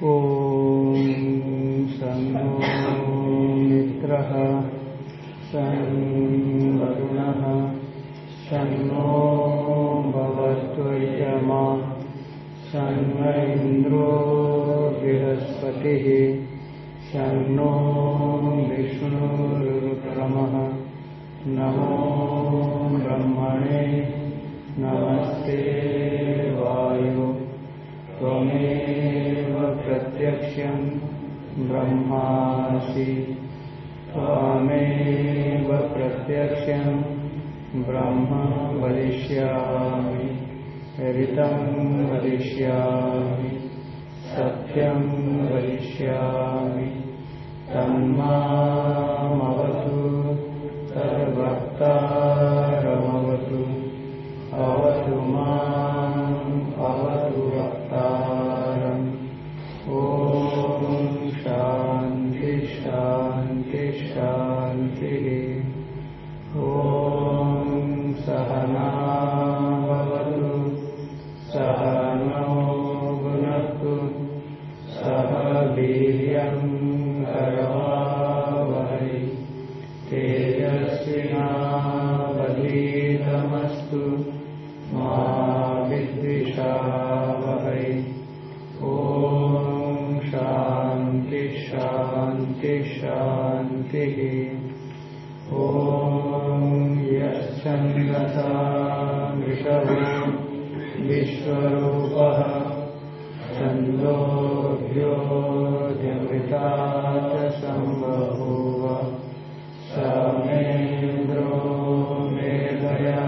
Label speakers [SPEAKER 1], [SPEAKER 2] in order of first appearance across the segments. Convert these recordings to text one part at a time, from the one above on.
[SPEAKER 1] 어, षण्विगतामिषवो विश्वरूपः छन्दोभ्योऽजमृताय स मेन्द्रो मेधया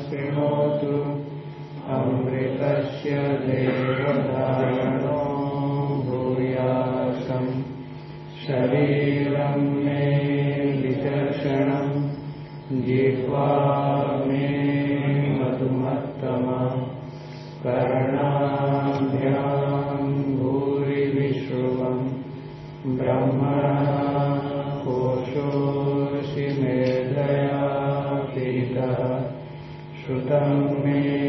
[SPEAKER 1] शृणोतु अमृतस्य देवधारणो मे विचर्षणम् जिह्वा ब्रह्मणा कोशो ऋषिमेधया मे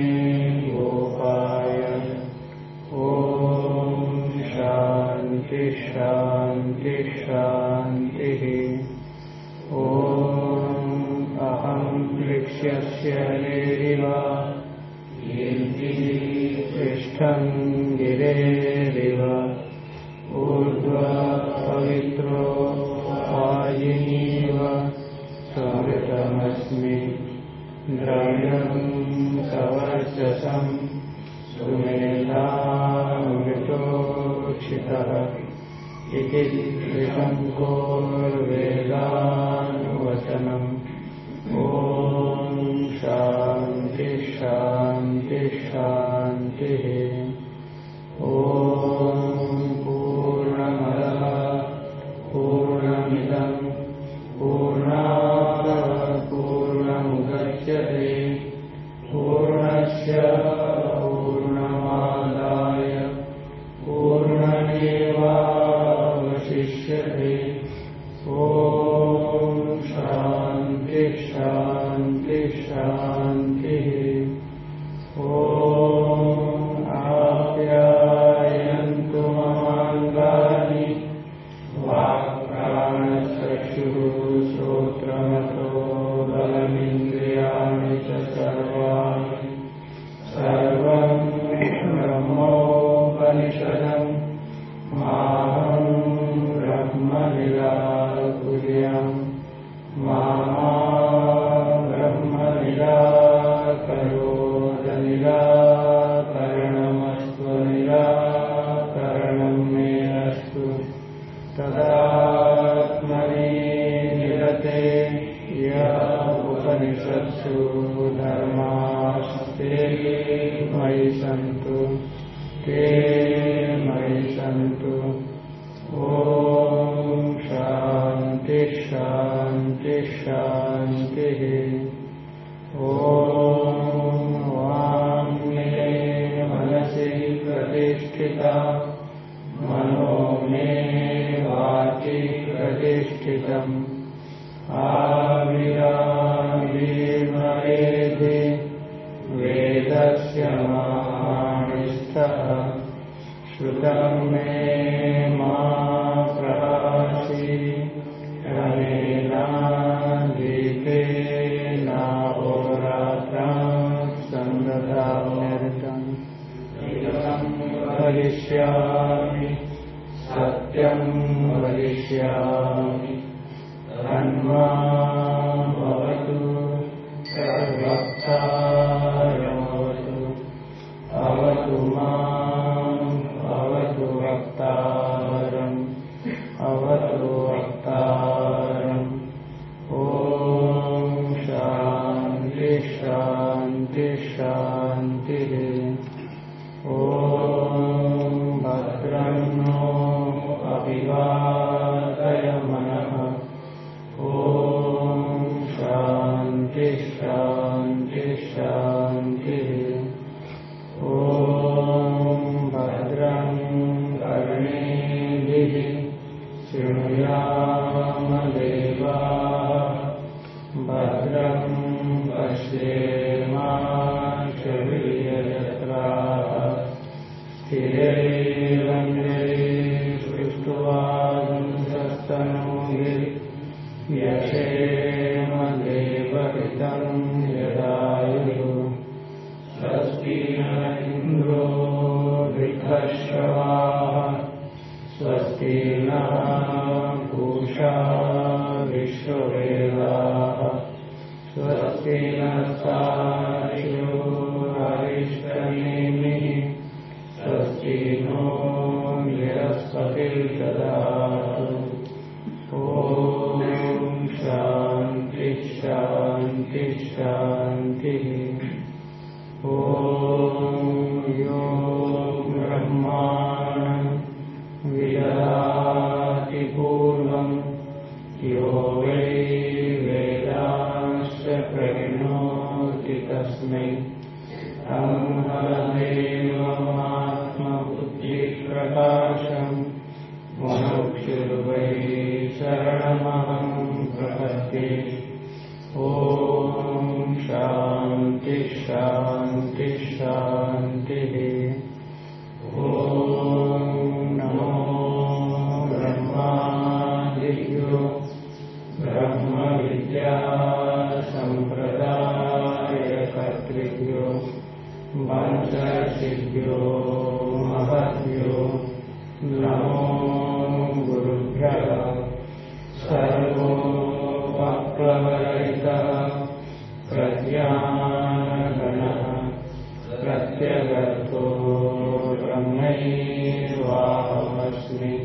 [SPEAKER 1] ब्रह्मस्मि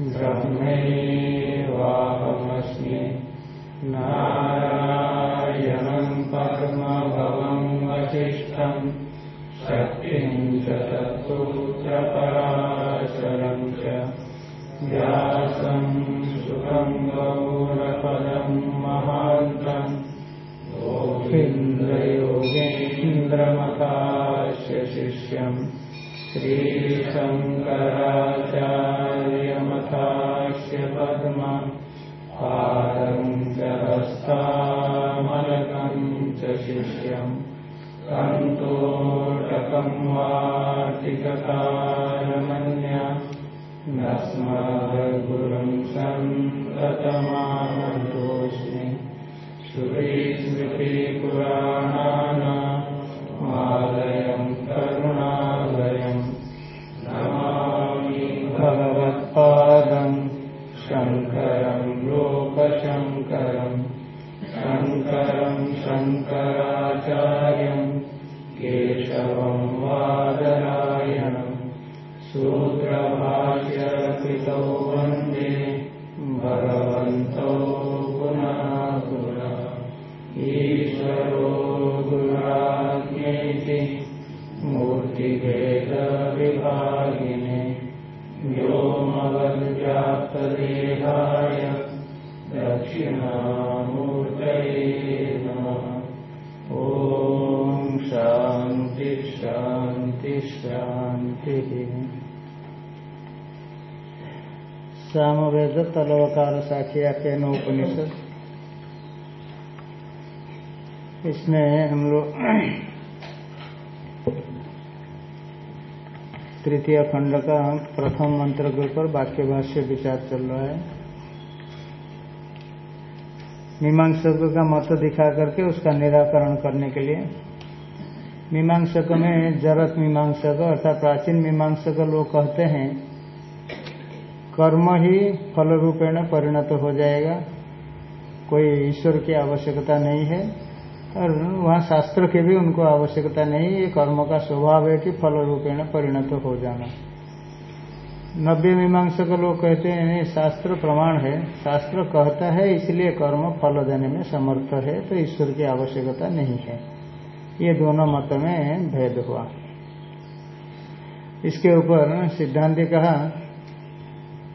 [SPEAKER 1] ब्रह्मेवाहमस्मि नारायणम् परमभवम् वसिष्ठम् शक्तिम् च तत्सूत्रपराशरम् च। व्यासम् सुखम् गौरपदम् महान्तम् गोविन्द्रयोगेन्द्रमतास्य शिष्यम् श्रीशङ्कराचार्यमतास्य पद्मा पादं च हस्तामलकं च शिष्यम् कन्तोटकं वाटिककारमन्य नस्मद्गुरुं सन्ततमानतोऽस्मि श्रुतिस्मृतिपुराणानामालयं शङ्करं लोकशङ्करम् शङ्करं शङ्कराचार्यं केशवं वादरायणम् सूत्रभाष्यकृतौ वन्दे भगवन्तौ पुनः पुनः ईश्वरो गुणाज्ञेति मूर्तिभेदविभागिने व्योमवद्व्याप्तदेहाय दक्षिणामूर्तये नमः। ॐ शान्ति शान्ति शान्तिः। सामवेद तलवकार साखिया के उपनिषद। इसमें हम लोग
[SPEAKER 2] तृतीय खंड का प्रथम मंत्र के ऊपर वाक्य भाष्य विचार चल रहा है। मीमांसक का मत दिखा करके उसका निराकरण करने के लिए। मीमांसक में जरत मीमांसक अर्थात प्राचीन मीमांसक लोग कहते हैं, कर्म ही फल रूपेण परिणत हो जाएगा, कोई ईश्वर की आवश्यकता नहीं है। और वहाँ शास्त्र की भी उनको आवश्यकता नहीं, ये कर्म का स्वभाव है कि फल रूपेण परिणत हो जाना। नव्य नब्बे मीमांसक लोग कहते हैं शास्त्र प्रमाण है। शास्त्र कहता है, इसलिए कर्म फल देने में समर्थ है तो ईश्वर की आवश्यकता नहीं है। ये दोनों मत में भेद हुआ। इसके ऊपर सिद्धांत कहा,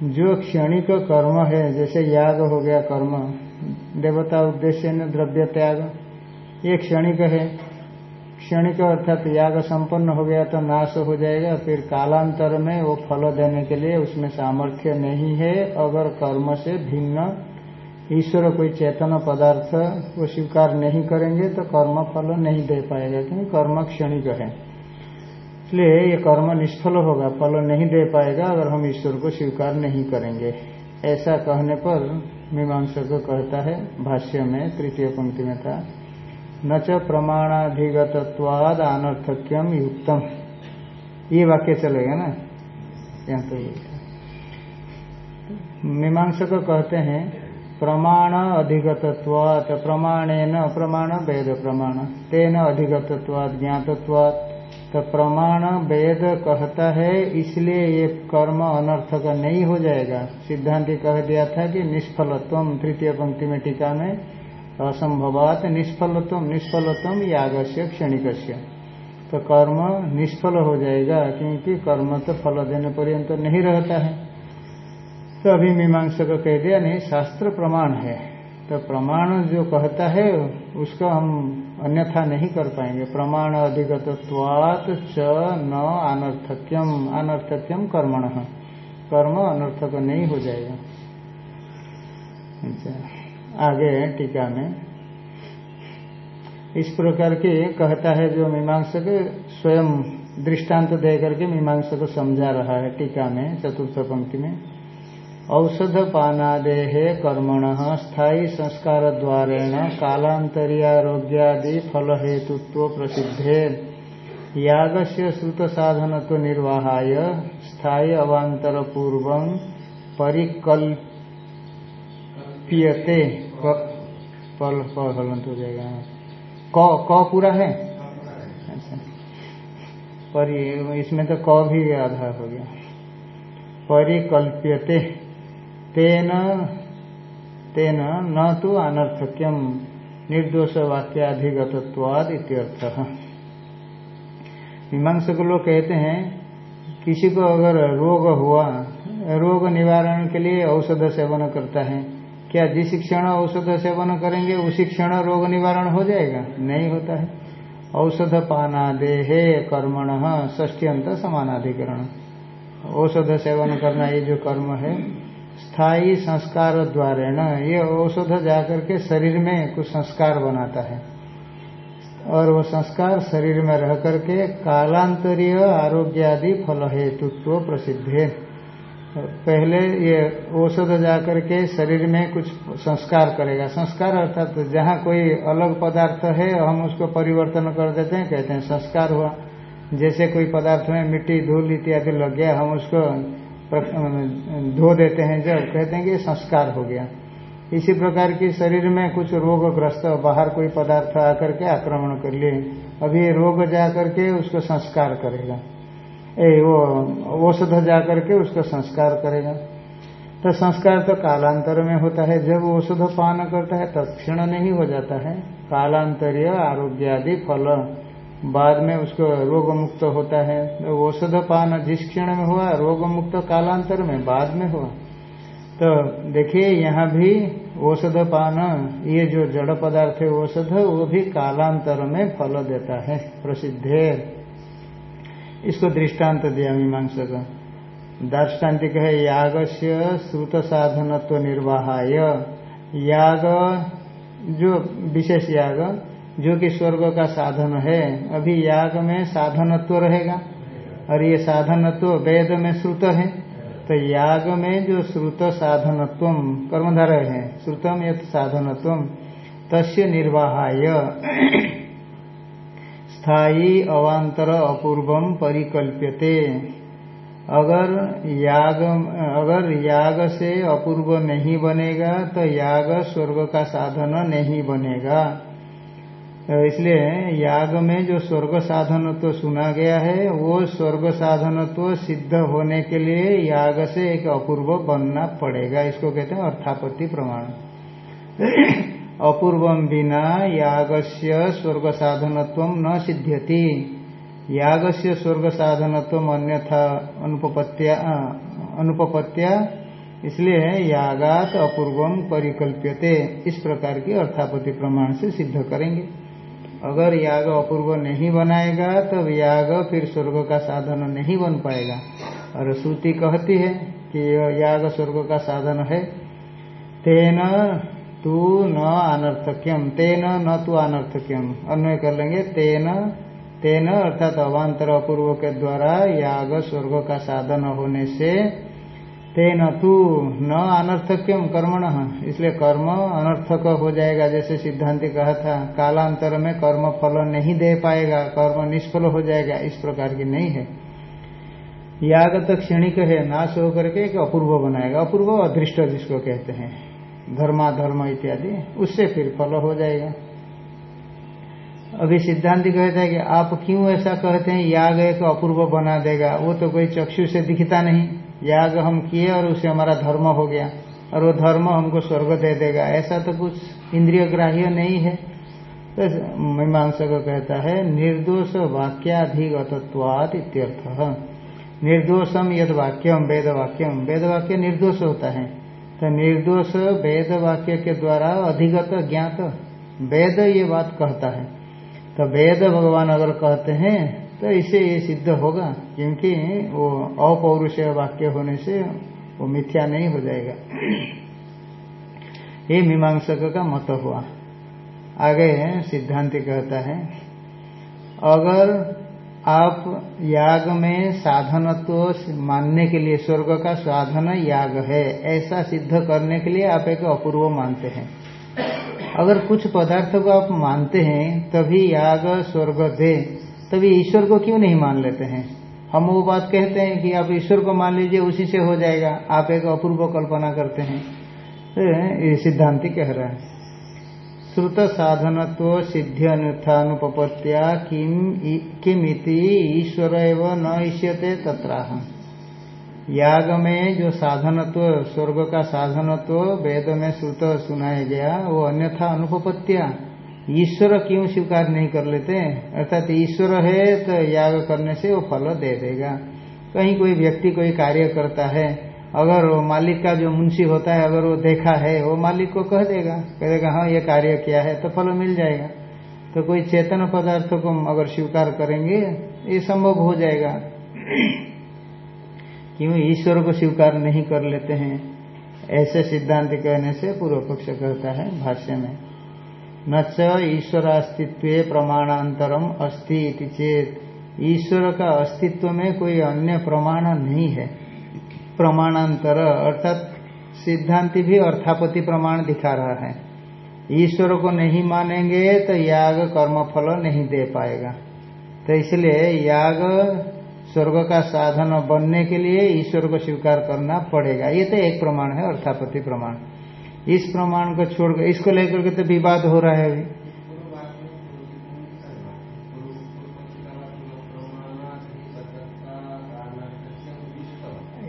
[SPEAKER 2] जो क्षणिक कर्म है, जैसे याग हो गया कर्म, देवता उद्देश्य ने द्रव्य त्याग ये क्षणिक है। क्षणिक अर्थात याग संपन्न हो गया तो नाश हो जाएगा, फिर कालांतर में वो फल देने के लिए उसमें सामर्थ्य नहीं है। अगर कर्म से भिन्न ईश्वर कोई चेतन पदार्थ वो स्वीकार नहीं करेंगे तो कर्म फल नहीं दे पाएगा, क्योंकि कर्म क्षणिक है। इसलिए ये कर्म निष्फल होगा, फल नहीं दे पाएगा अगर हम ईश्वर को स्वीकार नहीं करेंगे। ऐसा कहने पर मीमांसक कहता है, भाष्य में, तृतीय पंक्ति में था न च प्रमाणाधिगतवाद अनर्थक्यम युक्तम। ये वाक्य चलेगा ना? यहाँ तो मीमांसक कहते हैं प्रमाण अधिगतत्वात प्रमाणेन प्रमाण, वेद प्रमाण, तेन अधिगतत्वाद ज्ञातत्वाद तो प्रमाण, वेद कहता है, इसलिए ये कर्म अनर्थक नहीं हो जाएगा। सिद्धांति कह दिया था कि निष्फलत्व, तृतीय पंक्ति में टीका में असंभवात निष्फलत्व निष्फलत्व याग से क्षणिक तो कर्म निष्फल हो जाएगा, क्योंकि कर्म तो फल देने पर्यंत तो नहीं रहता है। तो अभी मीमांसक कह दिया नहीं शास्त्र प्रमाण है। तो प्रमाण जो कहता है, उसको हम अन्यथा नहीं कर पाएँगे। प्रमाण अधिगतत्वात च न अनर्थक्यम। अनर्थक्यम कर्मण। कर्म अनर्थक नहीं हो जाएगा। अच्छा। आगे टीका में। इस प्रकार के कहता है जो मीमांसक स्वयं दृष्टांत दे करके मीमांसक समझा रहा है टीका में, चतुर्थ पंक्ति में। औषध पानादेह कर्मण स्थायी संस्कार द्वारेण कालांतरियारोग्यादि फल हेतुत्व प्रसिद्धे। याग से श्रुत साधन निर्वाहाय स्थायी अवांतर पूर्व परिकल्प पियते पल हलंत हो जाएगा। क क पूरा है? अच्छा। पर इसमें तो क भी आधा हो गया। परिकल्प्यते। तेन तेन, न तो अनर्थक्यम निर्दोष वाक्याधिगतत्वाद इत्यर्थ। मीमांसक लोग कहते हैं, किसी को अगर रोग हुआ, रोग निवारण के लिए औषध सेवन करता है क्या जिस क्षण औषध सेवन करेंगे, उसी क्षण रोग निवारण हो जाएगा? नहीं होता है। औषध पानादेहे कर्मण ष्टियंत समानाधिकरण। औषध सेवन करना ये जो कर्म है, स्थायी संस्कार द्वारा न ये औषध जाकर के शरीर में कुछ संस्कार बनाता है। और वो संस्कार शरीर में रह करके कालांतरीय आरोग्यादि फल हेतुत्व प्रसिद्ध है। पहले ये औषध जाकर के शरीर में कुछ संस्कार करेगा। संस्कार अर्थात तो जहाँ कोई अलग पदार्थ है, हम उसको परिवर्तन कर देते हैं, कहते हैं संस्कार हुआ। जैसे कोई पदार्थ में मिट्टी, धूल इत्यादि लग गया, हम उसको धो देते हैं, जब कहते हैं कि संस्कार हो गया। इसी प्रकार की शरीर में कुछ रोगग्रस्त, बाहर कोई पदार्थ आकर के आक्रमण कर लिए अभी रोग जा करके उसको संस्कार करेगा। ए, वो औषध जा करके उसका संस्कार करेगा। तो संस्कार तो कालांतर में होता है। जब औषध पान करता है तत्क्षण नहीं हो जाता है। कालांतरीय आरोग्य आदि फल बाद में उसको रोग मुक्त होता है। तो औषध पान जिस क्षण में हुआ रोग मुक्त कालांतर में बाद में हुआ। तो देखिए, यहाँ भी औषध पान, ये जो जड़ पदार्थ है औषध वो भी कालांतर में फल देता है। प्रसिद्ध। इसको दृष्टांत दिया मीमांसा का। दार्ष्टान्तिक है याग से श्रुत साधनत्व निर्वाहाय। याग, जो विशेष याग, जो कि स्वर्ग का साधन है, अभी याग में साधनत्व रहेगा। और ये साधनत्व वेद में श्रुत है। तो याग में जो श्रुत साधनत्व, कर्मधारय है, श्रुतम यथ साधनत्व, तस्य निर्वाहाय। स्थायी अवांतर अपूर्वम परिकल्प्यते। अगर याग अगर याग से अपूर्व नहीं बनेगा तो याग स्वर्ग का साधन नहीं बनेगा। तो इसलिए याग में जो स्वर्ग साधनत्व तो सुना गया है, वो स्वर्ग साधनत्व तो सिद्ध होने के लिए याग से एक अपूर्व बनना पड़ेगा। इसको कहते हैं अर्थापत्ति प्रमाण। अपूर्वम बिना याग से स्वर्ग साधनत्व न सिद्ध्यति। याग से स्वर्ग साधनत्व अन्यथा अनुपत्या इसलिए यागात अपूर्वम परिकल्प्यते। इस प्रकार की अर्थापति प्रमाण से सिद्ध करेंगे। अगर याग अपूर्व नहीं बनाएगा, तब तो याग फिर स्वर्ग का साधन नहीं बन पाएगा। और श्रुति कहती है कि याग स्वर्ग का साधन है। तेन तू न अनर्थक्यम, तेन न तू अनर्थक्यम। अन्वय कर लेंगे, तेन तेन अर्थात अवान्तर अपूर्व के द्वारा याग स्वर्ग का साधन होने से, तेन तू न अनर्थक्यम, कर्मण। इसलिए कर्म अनर्थक हो जाएगा, जैसे सिद्धांति कहा था, कालांतर में कर्म फल नहीं दे पाएगा, कर्म निष्फल हो जाएगा, इस प्रकार की नहीं है। याग तो क्षणिक है, नाश होकर के एक अपूर्व बनाएगा। अपूर्व अदृष्ट जिसको कहते हैं। धर्माधर्म इत्यादि, उससे फिर फल हो जाएगा। अभी सिद्धांति कहता है कि आप क्यों ऐसा कहते हैं, याग एक अपूर्व बना देगा। वो तो कोई चक्षु से दिखता नहीं। याग हम किए और उसे हमारा धर्म हो गया। और वो धर्म हमको स्वर्ग दे देगा। ऐसा तो कुछ इंद्रिय ग्राह्य नहीं है। तो मीमांसा को कहता है, निर्दोष वाक्याधिगतत्वात इत्यर्थ। निर्दोषम यद वाक्यम वेद वाक्यम वेद वाक्य निर्दोष होता है। तो निर्दोष वेद वाक्य के द्वारा अधिगत ज्ञात वेद ये बात कहता है। तो वेद भगवान अगर कहते हैं तो इसे ये सिद्ध होगा, क्योंकि वो अपौरुष वाक्य होने से वो मिथ्या नहीं हो जाएगा। ये मीमांसक का मत हुआ। आगे सिद्धांत कहता है, अगर आप याग में साधनत्व मानने के लिए, स्वर्ग का साधन याग है। ऐसा सिद्ध करने के लिए आप एक अपूर्व मानते हैं। अगर कुछ पदार्थ को आप मानते हैं, तभी याग स्वर्ग दे। तभी ईश्वर को क्यों नहीं मान लेते हैं? हम वो बात कहते हैं कि आप ईश्वर को मान लीजिए, उसी से हो जाएगा। आप एक अपूर्व कल्पना करते हैं। तो सिद्धांति कह रहा है। श्रुत साधनत्व सिद्धि अनुत्थानुपत्या किम किमिति ईश्वर एवं न ईष्यते तत्राह। याग में जो साधनत्व स्वर्ग का साधनत्व वेद में श्रुत सुनाया गया, वो अन्यथा अनुपत्या ईश्वर क्यों स्वीकार नहीं कर लेते? अर्थात ईश्वर है तो याग करने से वो फल दे देगा। कहीं कोई व्यक्ति कोई कार्य करता है अगर वो मालिक का जो मुंशी होता है, अगर वो देखा है, वो मालिक को कह देगा। कह देगा हाँ ये कार्य किया है तो फल मिल जाएगा। तो कोई चेतन पदार्थ को अगर स्वीकार करेंगे, ये संभव हो जाएगा। क्यों? ईश्वर को स्वीकार नहीं कर लेते हैं। ऐसे सिद्धांत कहने से पूर्व पक्ष कहता है भाष्य में न च ईश्वरास्तित्व प्रमाणांतरम अस्ति चेत ईश्वर का अस्तित्व में कोई अन्य प्रमाण नहीं है। प्रमाणांतर, अर्थात सिद्धांति भी अर्थापति प्रमाण दिखा रहा है। ईश्वर को नहीं मानेंगे तो याग कर्म फल नहीं दे पाएगा। तो इसलिए याग स्वर्ग का साधन बनने के लिए ईश्वर को स्वीकार करना पड़ेगा। ये तो एक प्रमाण है अर्थापति प्रमाण। इस प्रमाण को छोड़कर, इसको लेकर के तो विवाद हो रहा है अभी।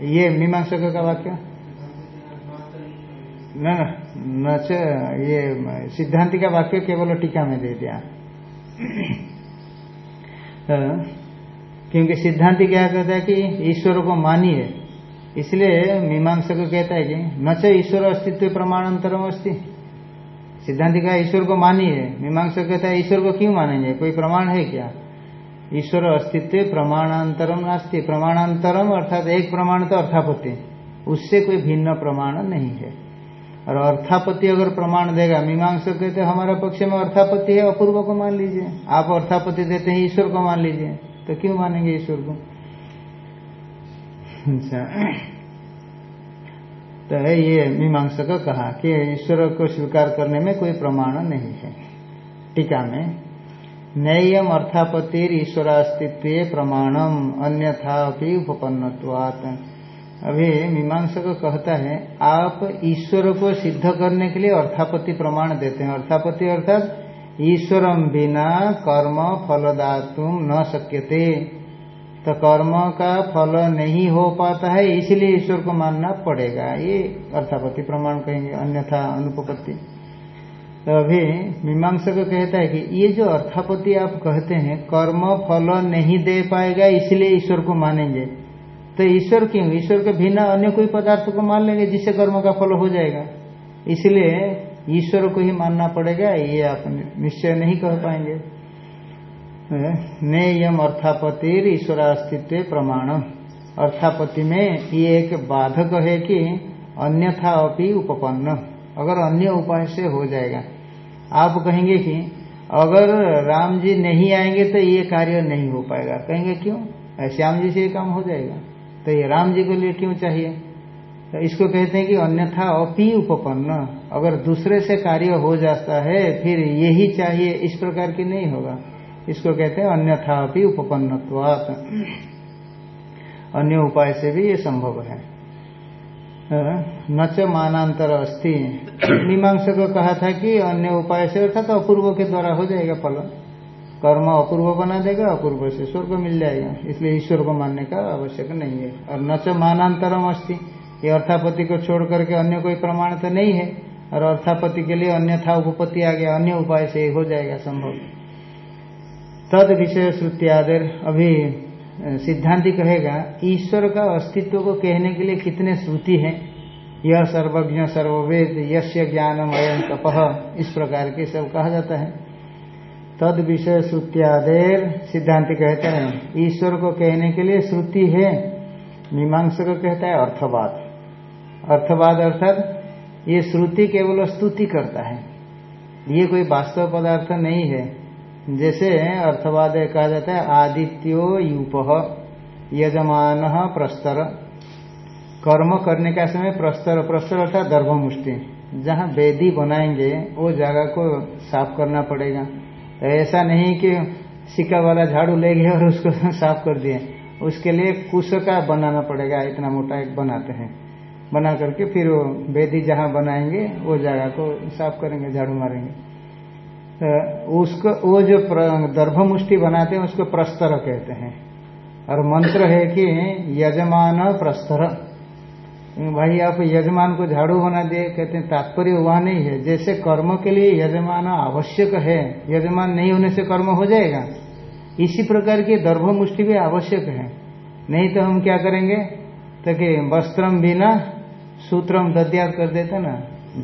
[SPEAKER 2] ये मीमांसक का वाक्य? न ये सिद्धांति का वाक्य केवल टीका में दे दिया। तो, क्योंकि सिद्धांति क्या कहता है कि ईश्वर को मानिए इसलिए मीमांसक कहता है कि न ईश्वर अस्तित्व प्रमाणांतरम अस्ति। सिद्धांति का ईश्वर को मानिए मीमांसक कहता है ईश्वर को क्यों मानेंगे? कोई प्रमाण है क्या? ईश्वर अस्तित्व प्रमाणांतरम नास्ति। प्रमाणांतरम अर्थात एक प्रमाण तो अर्थापत्ति। उससे कोई भिन्न प्रमाण नहीं है। और अर्थापत्ति अगर प्रमाण देगा, मीमांसक कहते हमारा पक्ष में अर्थापत्ति है, अपूर्व को मान लीजिए। आप अर्थापत्ति देते हैं, ईश्वर को मान लीजिए। तो क्यों मानेंगे ईश्वर को? अच्छा। तो ये मीमांसा का कहा कि ईश्वर को स्वीकार करने में कोई प्रमाण नहीं है। टीका में नैयम अर्थापतिर ईश्वरास्तित्व प्रमाणम, अन्यथा भी उपपन्नवात अभी मीमांसा को कहता है, आप ईश्वर को सिद्ध करने के लिए अर्थापत्ति प्रमाण देते हैं। अर्थापत्ति अर्थात ईश्वरम बिना कर्म फलदातुम न सक्यते तो कर्म का फल नहीं हो पाता है, इसलिए ईश्वर को मानना पड़ेगा। ये अर्थापत्ति प्रमाण कहेंगे, अन्यथा अनुपपत्ति। तो अभी मीमांसा को कहता है कि ये जो अर्थापति आप कहते हैं, कर्म फल नहीं दे पाएगा, इसलिए ईश्वर को मानेंगे। तो ईश्वर क्यों? ईश्वर के बिना अन्य कोई पदार्थ को मान लेंगे जिससे कर्म का फल हो जाएगा। इसलिए ईश्वर को ही मानना पड़ेगा, ये आप निश्चय नहीं कह पाएँगे। नेयम अर्थापतिर ईश्वरास्तित्व प्रमाण अर्थापति में ये एक बाधक है कि अन्यथा अपनी उपपन्न। अगर अन्य उपाय से हो जाएगा आप कहेंगे कि अगर राम जी नहीं आएँगे तो ये कार्य नहीं हो पाएगा। कहेंगे क्यों? श्याम जी से ये काम हो जाएगा। तो ये राम जी के लिए क्यों चाहिए? तो इसको कहते हैं कि अन्यथा अपी उपपन्न। अगर दूसरे से कार्य हो जाता है, फिर यही चाहिए, इस प्रकार की नहीं होगा। इसको कहते हैं अन्यथा अपनी उपपन्नत्वात। अन्य उपाय से भी ये संभव है। न च मानांतर अस्थि मीमांसा को कहा था कि अन्य उपाय से अर्थात तो अपूर्व के द्वारा हो जाएगा फल। कर्म अपूर्व बना देगा, अपूर्व से स्वर्ग मिल जाएगा। इसलिए ईश्वर को मानने का आवश्यक नहीं है। और न च मानांतरम अस्थि ये अर्थापति को छोड़ करके अन्य कोई प्रमाण तो नहीं है। और अर्थापति के लिए अन्यथा उपपत्ति आ गया अन्य उपाय से हो जाएगा संभव। तद विषय श्रुतियादर अभी सिद्धांति कहेगा, ईश्वर का अस्तित्व को कहने के लिए कितने श्रुति हैं? यह सर्वज्ञ सर्ववेद यश ज्ञानम अयम तपह इस प्रकार के सब कहा जाता है। तद विषय श्रुतियादेर, सिद्धांति कहते हैं, ईश्वर को कहने के लिए श्रुति है मीमांसा को कहता है अर्थवाद। अर्थवाद अर्थात, ये श्रुति केवल स्तुति करता है। ये कोई वास्तव पदार्थ नहीं है। जैसे अर्थवाद कहा जाता है आदित्यो यूप, यजमान प्रस्तर। कर्म करने का समय प्रस्तर प्रस्तर अर्थात दर्भमुष्टि जहाँ वेदी बनाएँगे, वो जगह को साफ़ करना पड़ेगा। ऐसा नहीं कि सिक्का वाला झाड़ू ले गए और उसको साफ़ कर दिए। उसके लिए कुश का बनाना पड़ेगा, इतना मोटा एक बनाते हैं। बना करके फिर वो वेदी जहाँ बनाएँगे, वो जगह को साफ़ करेंगे, झाड़ू मारेंगे। उसको, वो जो दर्भ मुष्टि बनाते हैं, उसको प्रस्तर कहते हैं। और मंत्र है कि, यजमान प्रस्तर। भाई, आप यजमान को झाड़ू बना दिए, कहते हैं, तात्पर्य वहाँ नहीं है। जैसे कर्म के लिए यजमान आवश्यक है, यजमान नहीं होने से कर्म हो जाएगा। इसी प्रकार की दर्भमुष्टि भी आवश्यक है। नहीं तो हम क्या करेंगे? तो कि वस्त्रम बिना सूत्रम दद्यात कर देते ना।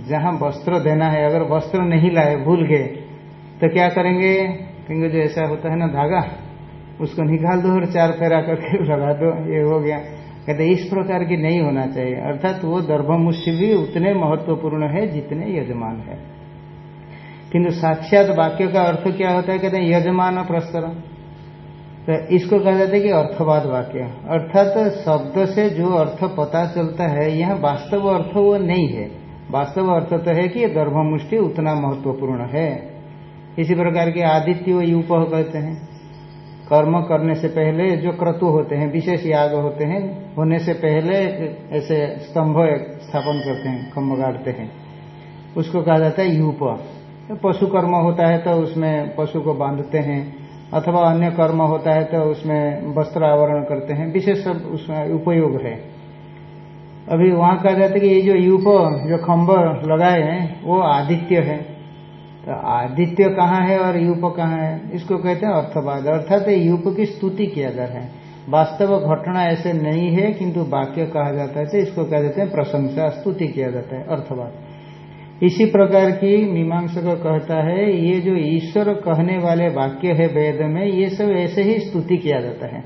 [SPEAKER 2] जहाँ वस्त्र देना है, अगर वस्त्र नहीं लाए, भूल गए तो क्या करेंगे? कहेंगे, जो ऐसा होता है ना धागा, उसको निकाल दो और चार फेरा करके लगा दो। ये हो गया। कहते इस प्रकार की नहीं होना चाहिए। अर्थात वो दर्भमुष्टि भी उतने महत्वपूर्ण है जितने यजमान है। किंतु साक्षात वाक्य का अर्थ क्या होता है? कहते हैं, यजमान प्रस्तर तो इसको कहा जाता है कि अर्थवाद वाक्य। अर्थात तो शब्द से जो अर्थ पता चलता है, यह वास्तव अर्थ वो नहीं है। वास्तव अर्थ तो है कि ये गर्भमुष्टि उतना महत्वपूर्ण है। इसी प्रकार के आदित्य व यूप कहते हैं। कर्म करने से पहले जो क्रतु होते हैं, विशेष याग होते हैं, होने से पहले ऐसे स्तंभ स्थापन करते हैं खम्भ गाड़ते हैं। उसको कहा जाता है यूप। तो पशु कर्म होता है तो उसमें पशु को बांधते हैं, अथवा अन्य कर्म होता है तो उसमें वस्त्र आवरण करते हैं, विशेष सब उसमें उपयोग है। अभी वहाँ कहा जाता है कि ये जो यूप, जो खम्भ लगाए हैं, वो आदित्य है। तो आदित्य कहाँ है और यूप कहाँ है? इसको कहते हैं अर्थवाद। अर्थात यूप की स्तुति किया जा रहा है। वास्तव घटना ऐसे नहीं है, किंतु वाक्य कहा जाता है तो इसको कह देते हैं प्रशंसा, स्तुति किया जाता है, अर्थवाद। इसी प्रकार की मीमांसा को कहता है, ये जो ईश्वर कहने वाले वाक्य है वेद में, ये सब ऐसे ही स्तुति किया जाता है।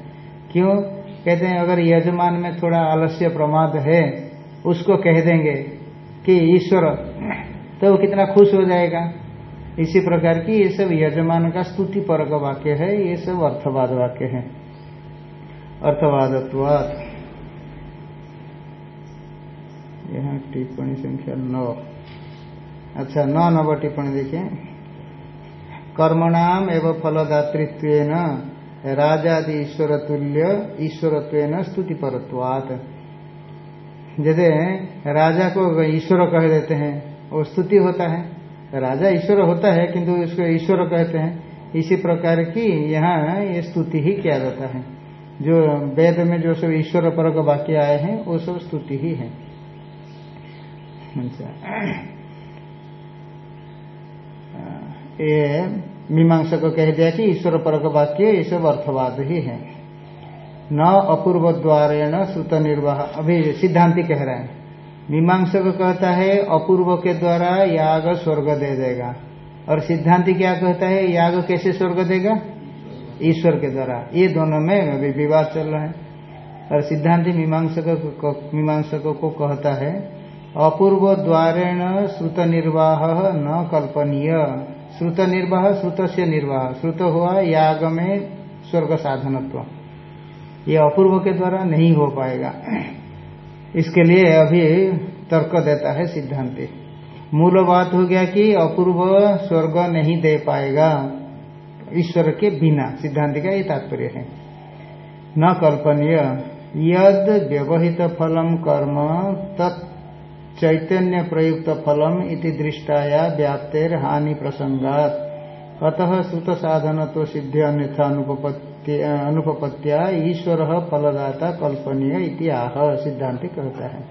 [SPEAKER 2] क्यों? कहते हैं, अगर यजमान में थोड़ा आलस्य प्रमाद है, उसको कह देंगे कि ईश्वर तो वो कितना खुश हो जाएगा। इसी प्रकार की ये सब यजमान का स्तुति परक वाक्य है, ये सब अर्थवाद वाक्य है। अर्थवादत्वाद यहाँ टिप्पणी संख्या नौ। अच्छा नौ नव टिप्पणी देखिए कर्मणाम एवं फलदातृत्व राजादि ईश्वर तुल्य ईश्वरत्व स्तुति परत्वात। जैसे राजा को ईश्वर कह देते हैं, वो स्तुति होता है। राजा ईश्वर होता है, किंतु उसको ईश्वर कहते हैं। इसी प्रकार की यहाँ ये स्तुति ही किया जाता है। जो वेद में जो सब ईश्वर पर वाक्य आए हैं, वो सब स्तुति ही है। अच्छा। ये मीमांसा को कह दिया कि ईश्वर पर वाक्य, ये सब अर्थवाद ही है। न अपूर्व द्वारेण श्रुत निर्वाह अभी सिद्धांति कह रहे हैं। मीमांसा को कहता है, अपूर्व के द्वारा याग स्वर्ग दे देगा। और सिद्धांति क्या कहता है, याग कैसे स्वर्ग देगा? ईश्वर के द्वारा। ये दोनों में अभी विवाद चल रहा है। और सिद्धांति मीमांसक मीमांसकों को कहता है, अपूर्व द्वारेण श्रुत निर्वाह न कल्पनीय। श्रुत निर्वाह, श्रुत से निर्वाह। श्रुत हुआ याग में स्वर्ग साधनत्व। ये अपूर्व के द्वारा नहीं हो पाएगा। इसके लिए अभी तर्क देता है सिद्धांति। मूल बात हो गया कि अपूर्व स्वर्ग नहीं दे पाएगा, ईश्वर के बिना। सिद्धांति का ये तात्पर्य है। न कल्पनीय। यद व्यवहित फलम कर्म, तत् चैतन्य प्रयुक्त फलम इति दृष्टाया व्याप्तेर हानि प्रसंगात अतः श्रुत साधन तो सिद्ध अन्यथा अनुपत्ति अनुपत्या ईश्वर फलदाता कल्पनीय आह सिद्धांत कहता है।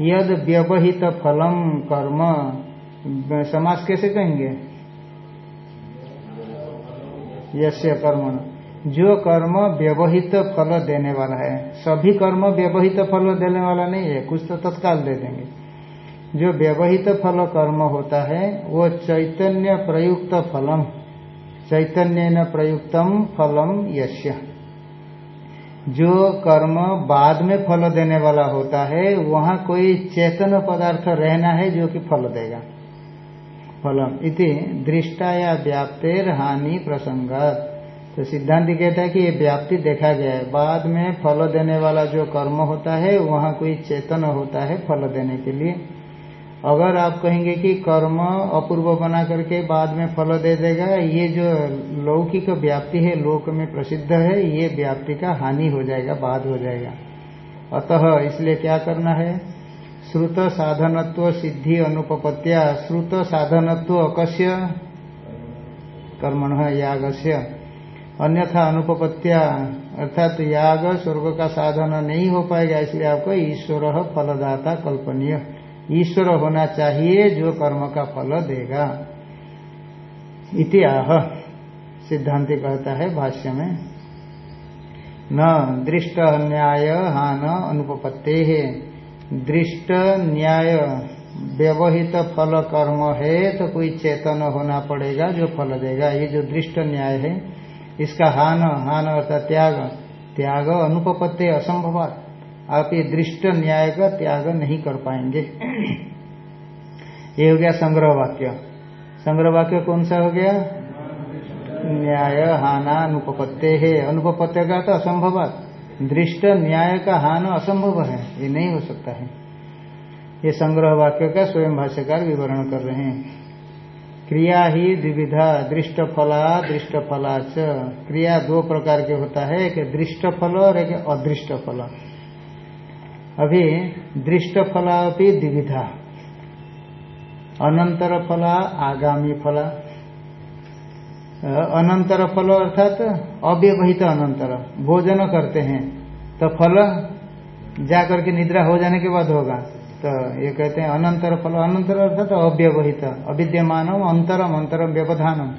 [SPEAKER 2] यद व्यवहित फलम कर्म समास कैसे कहेंगे? यश्य कर्म जो कर्म व्यवहित फल देने वाला है, सभी कर्म व्यवहित फल देने वाला नहीं है, कुछ तो तत्काल दे देंगे। जो व्यवहित फल कर्म होता है, वो चैतन्य प्रयुक्त फलम चैतन्य प्रयुक्तम फलम यश्य जो कर्म बाद में फल देने वाला होता है, वहाँ कोई चेतन पदार्थ रहना है जो कि फल देगा। फलम इति दृष्टा या व्याप्तेर हानि प्रसंगात। तो सिद्धांत कहता है कि ये व्याप्ति देखा गया है। बाद में फल देने वाला जो कर्म होता है, वहाँ कोई चेतन होता है फल देने के लिए। अगर आप कहेंगे कि कर्म अपूर्व बना करके बाद में फल दे देगा, ये जो लौकिक व्याप्ति है, लोक में प्रसिद्ध है, ये व्याप्ति का हानि हो जाएगा बाद हो जाएगा। अतः इसलिए क्या करना है? श्रुत साधनत्व सिद्धि अनुपत्या श्रुत साधनत्व कस्य कर्मण यागस्य। अन्यथा अनुपत्या अर्थात याग स्वर्ग का साधन नहीं हो पाएगा, इसलिए आपको ईश्वर फलदाता कल्पनीय। ईश्वर होना चाहिए, जो कर्म का फल देगा। इतिहाह सिद्धांति कहता है भाष्य में। न दृष्ट न्याय हान अनुपत्ते है दृष्ट न्याय व्यवहित फल कर्म है तो कोई चेतन होना पड़ेगा, जो फल देगा। ये जो दृष्ट न्याय है, इसका हान हान अर्थात त्याग। त्याग अनुपत्ति असंभवात। आप ये दृष्ट न्याय का त्याग नहीं कर पाएँगे। ये हो गया संग्रह वाक्य। संग्रह वाक्य कौन सा हो गया? न्याय हाना अनुपत्य है। अनुपत्य का तो असंभव दृष्ट न्याय का हान असंभव है। ये नहीं हो सकता है। ये संग्रह वाक्य का स्वयं भाष्यकार विवरण कर रहे हैं। क्रिया ही द्विविधा, दृष्ट फला दृष्ट फला क्रिया दो प्रकार के होता है। एक दृष्ट फल और एक अदृष्ट फल। अभी दृष्ट फला भी द्विविधा। अनंतर फला आगामी फला अनंतर फल अर्थात अव्यवहित अनंतर। भोजन करते हैं तो फल जाकर के निद्रा हो जाने के बाद होगा। तो ये कहते हैं अनंतर फल अनंतर अर्थात अव्यवहित अविद्यमान अंतरम अंतरम, व्यवधानम।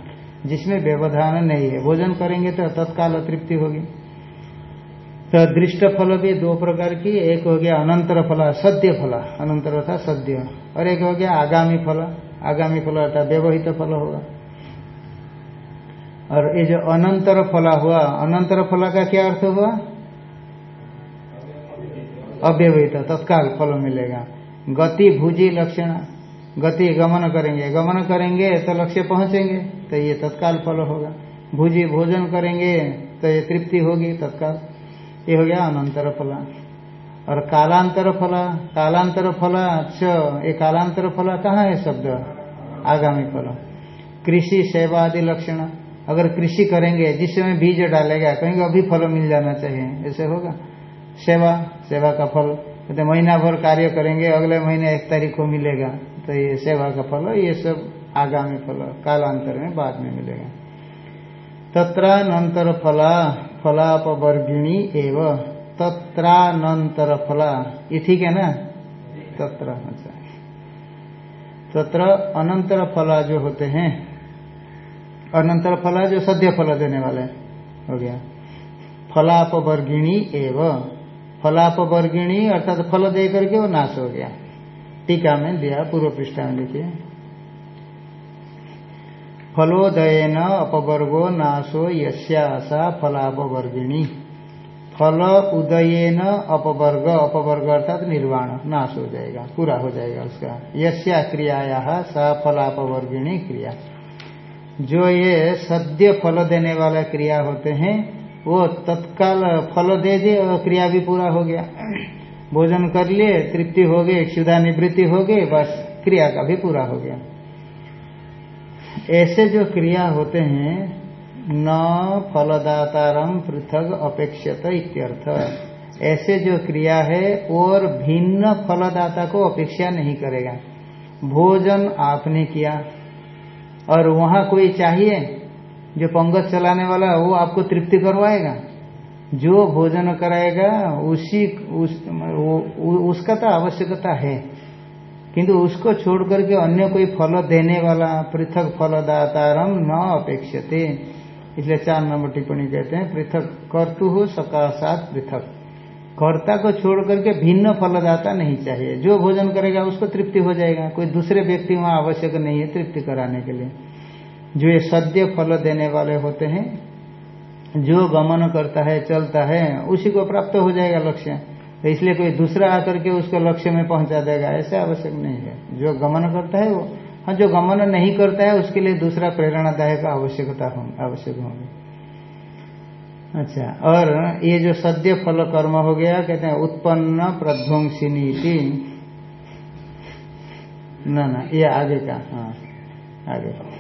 [SPEAKER 2] जिसमें व्यवधान नहीं है, भोजन करेंगे तो तत्काल तृप्ति होगी। तो दृष्ट फल भी दो प्रकार की, एक हो गया अनंतर फल सद्य फल, अनंतर था सद्य, और एक हो गया आगामी फल आगामी फल अर्थात व्यवहित फल होगा। और ये जो अनंतर फला हुआ अनंतर फल का क्या अर्थ हुआ? अव्यवहित, तत्काल फल मिलेगा। गति, भुजी, लक्षण, गति, गमन करेंगे। गमन करेंगे तो लक्ष्य पहुँचेंगे तो ये तत्काल फल होगा। भुजी, भोजन करेंगे तो ये तृप्ति होगी तत्काल। ये हो गया अनंतर फला। और कालांतर फल कालांतर फल अच्छा ये कालांतर फल कहाँ है शब्द? आगामी फल। कृषि सेवा आदि लक्षण। अगर कृषि करेंगे जिस समय बीज डालेगा, कहेंगे अभी फल मिल जाना चाहिए। ऐसे होगा? सेवा सेवा का फल। कहते महीना भर कार्य करेंगे, अगले महीने एक तारीख को मिलेगा। तो ये सेवा का फल, ये सब आगामी फल, कालांतर में बाद में मिलेगा। तत्रानंतर फला। फलापवर्गिणी एव। तत्रानंतर फला ये ठीक है ना? तत्र अच्छा। तत्र अनंतर फला जो होते हैं अनंतर फला जो सद्य फल देने वाले, हो गया। फलापवर्गिणी एव। फलापवर्गिणी अर्थात फल दे करके वो नाश हो गया। टीका में दिया, पूर्व पृष्ठा में देखिए फलोदयन अपवर्गो नाशो यश्यासा फलापवर्गिणी। फल उदयन अपवर्ग अपवर्ग अर्थात निर्वाण, नाश हो जाएगा, पूरा हो जाएगा उसका। यश्या क्रियाया सा फलापवर्गिणी क्रिया। जो ये सद्य फल देने वाला क्रिया होते हैं, वो तत्काल फल दे दे और क्रिया भी पूरा हो गया। भोजन कर लिए, तृप्ति हो गई क्षुदा निवृत्ति हो गई, बस क्रिया का भी पूरा हो गया। ऐसे जो क्रिया होते हैं न फलदातारम पृथक अपेक्षत इत्यर्थ। ऐसे जो क्रिया है और भिन्न फलदाता को अपेक्षा नहीं करेगा। भोजन आपने किया और वहाँ कोई चाहिए जो पंगत चलाने वाला वो आपको तृप्ति करवाएगा। जो भोजन कराएगा उसी उस, वो, उसका तो आवश्यकता है। किंतु उसको छोड़ करके अन्य कोई फल देने वाला पृथक फलदातारम न अपेक्षते। इसलिए चार नंबर टिप्पणी कहते हैं, पृथक कर्तु हो सकाशात पृथक। कर्ता को छोड़ करके भिन्न फलदाता नहीं चाहिए। जो भोजन करेगा उसको तृप्ति हो जाएगा। कोई दूसरे व्यक्ति वहाँ आवश्यक नहीं है तृप्ति कराने के लिए। जो ये सद्य फल देने वाले होते हैं, जो गमन करता है, चलता है, उसी को प्राप्त हो जाएगा लक्ष्य। तो इसलिए कोई दूसरा आकर के उसको लक्ष्य में पहुँचा देगा, ऐसे आवश्यक नहीं है। जो गमन करता है वो हाँ जो गमन नहीं करता है, उसके लिए दूसरा प्रेरणादायक आवश्यकता आवश्यक होगी। अच्छा और ये जो सद्य फल कर्म हो गया, कहते हैं उत्पन्न प्रध्वंसिनी न, ना, ये आगे का हाँ आगे।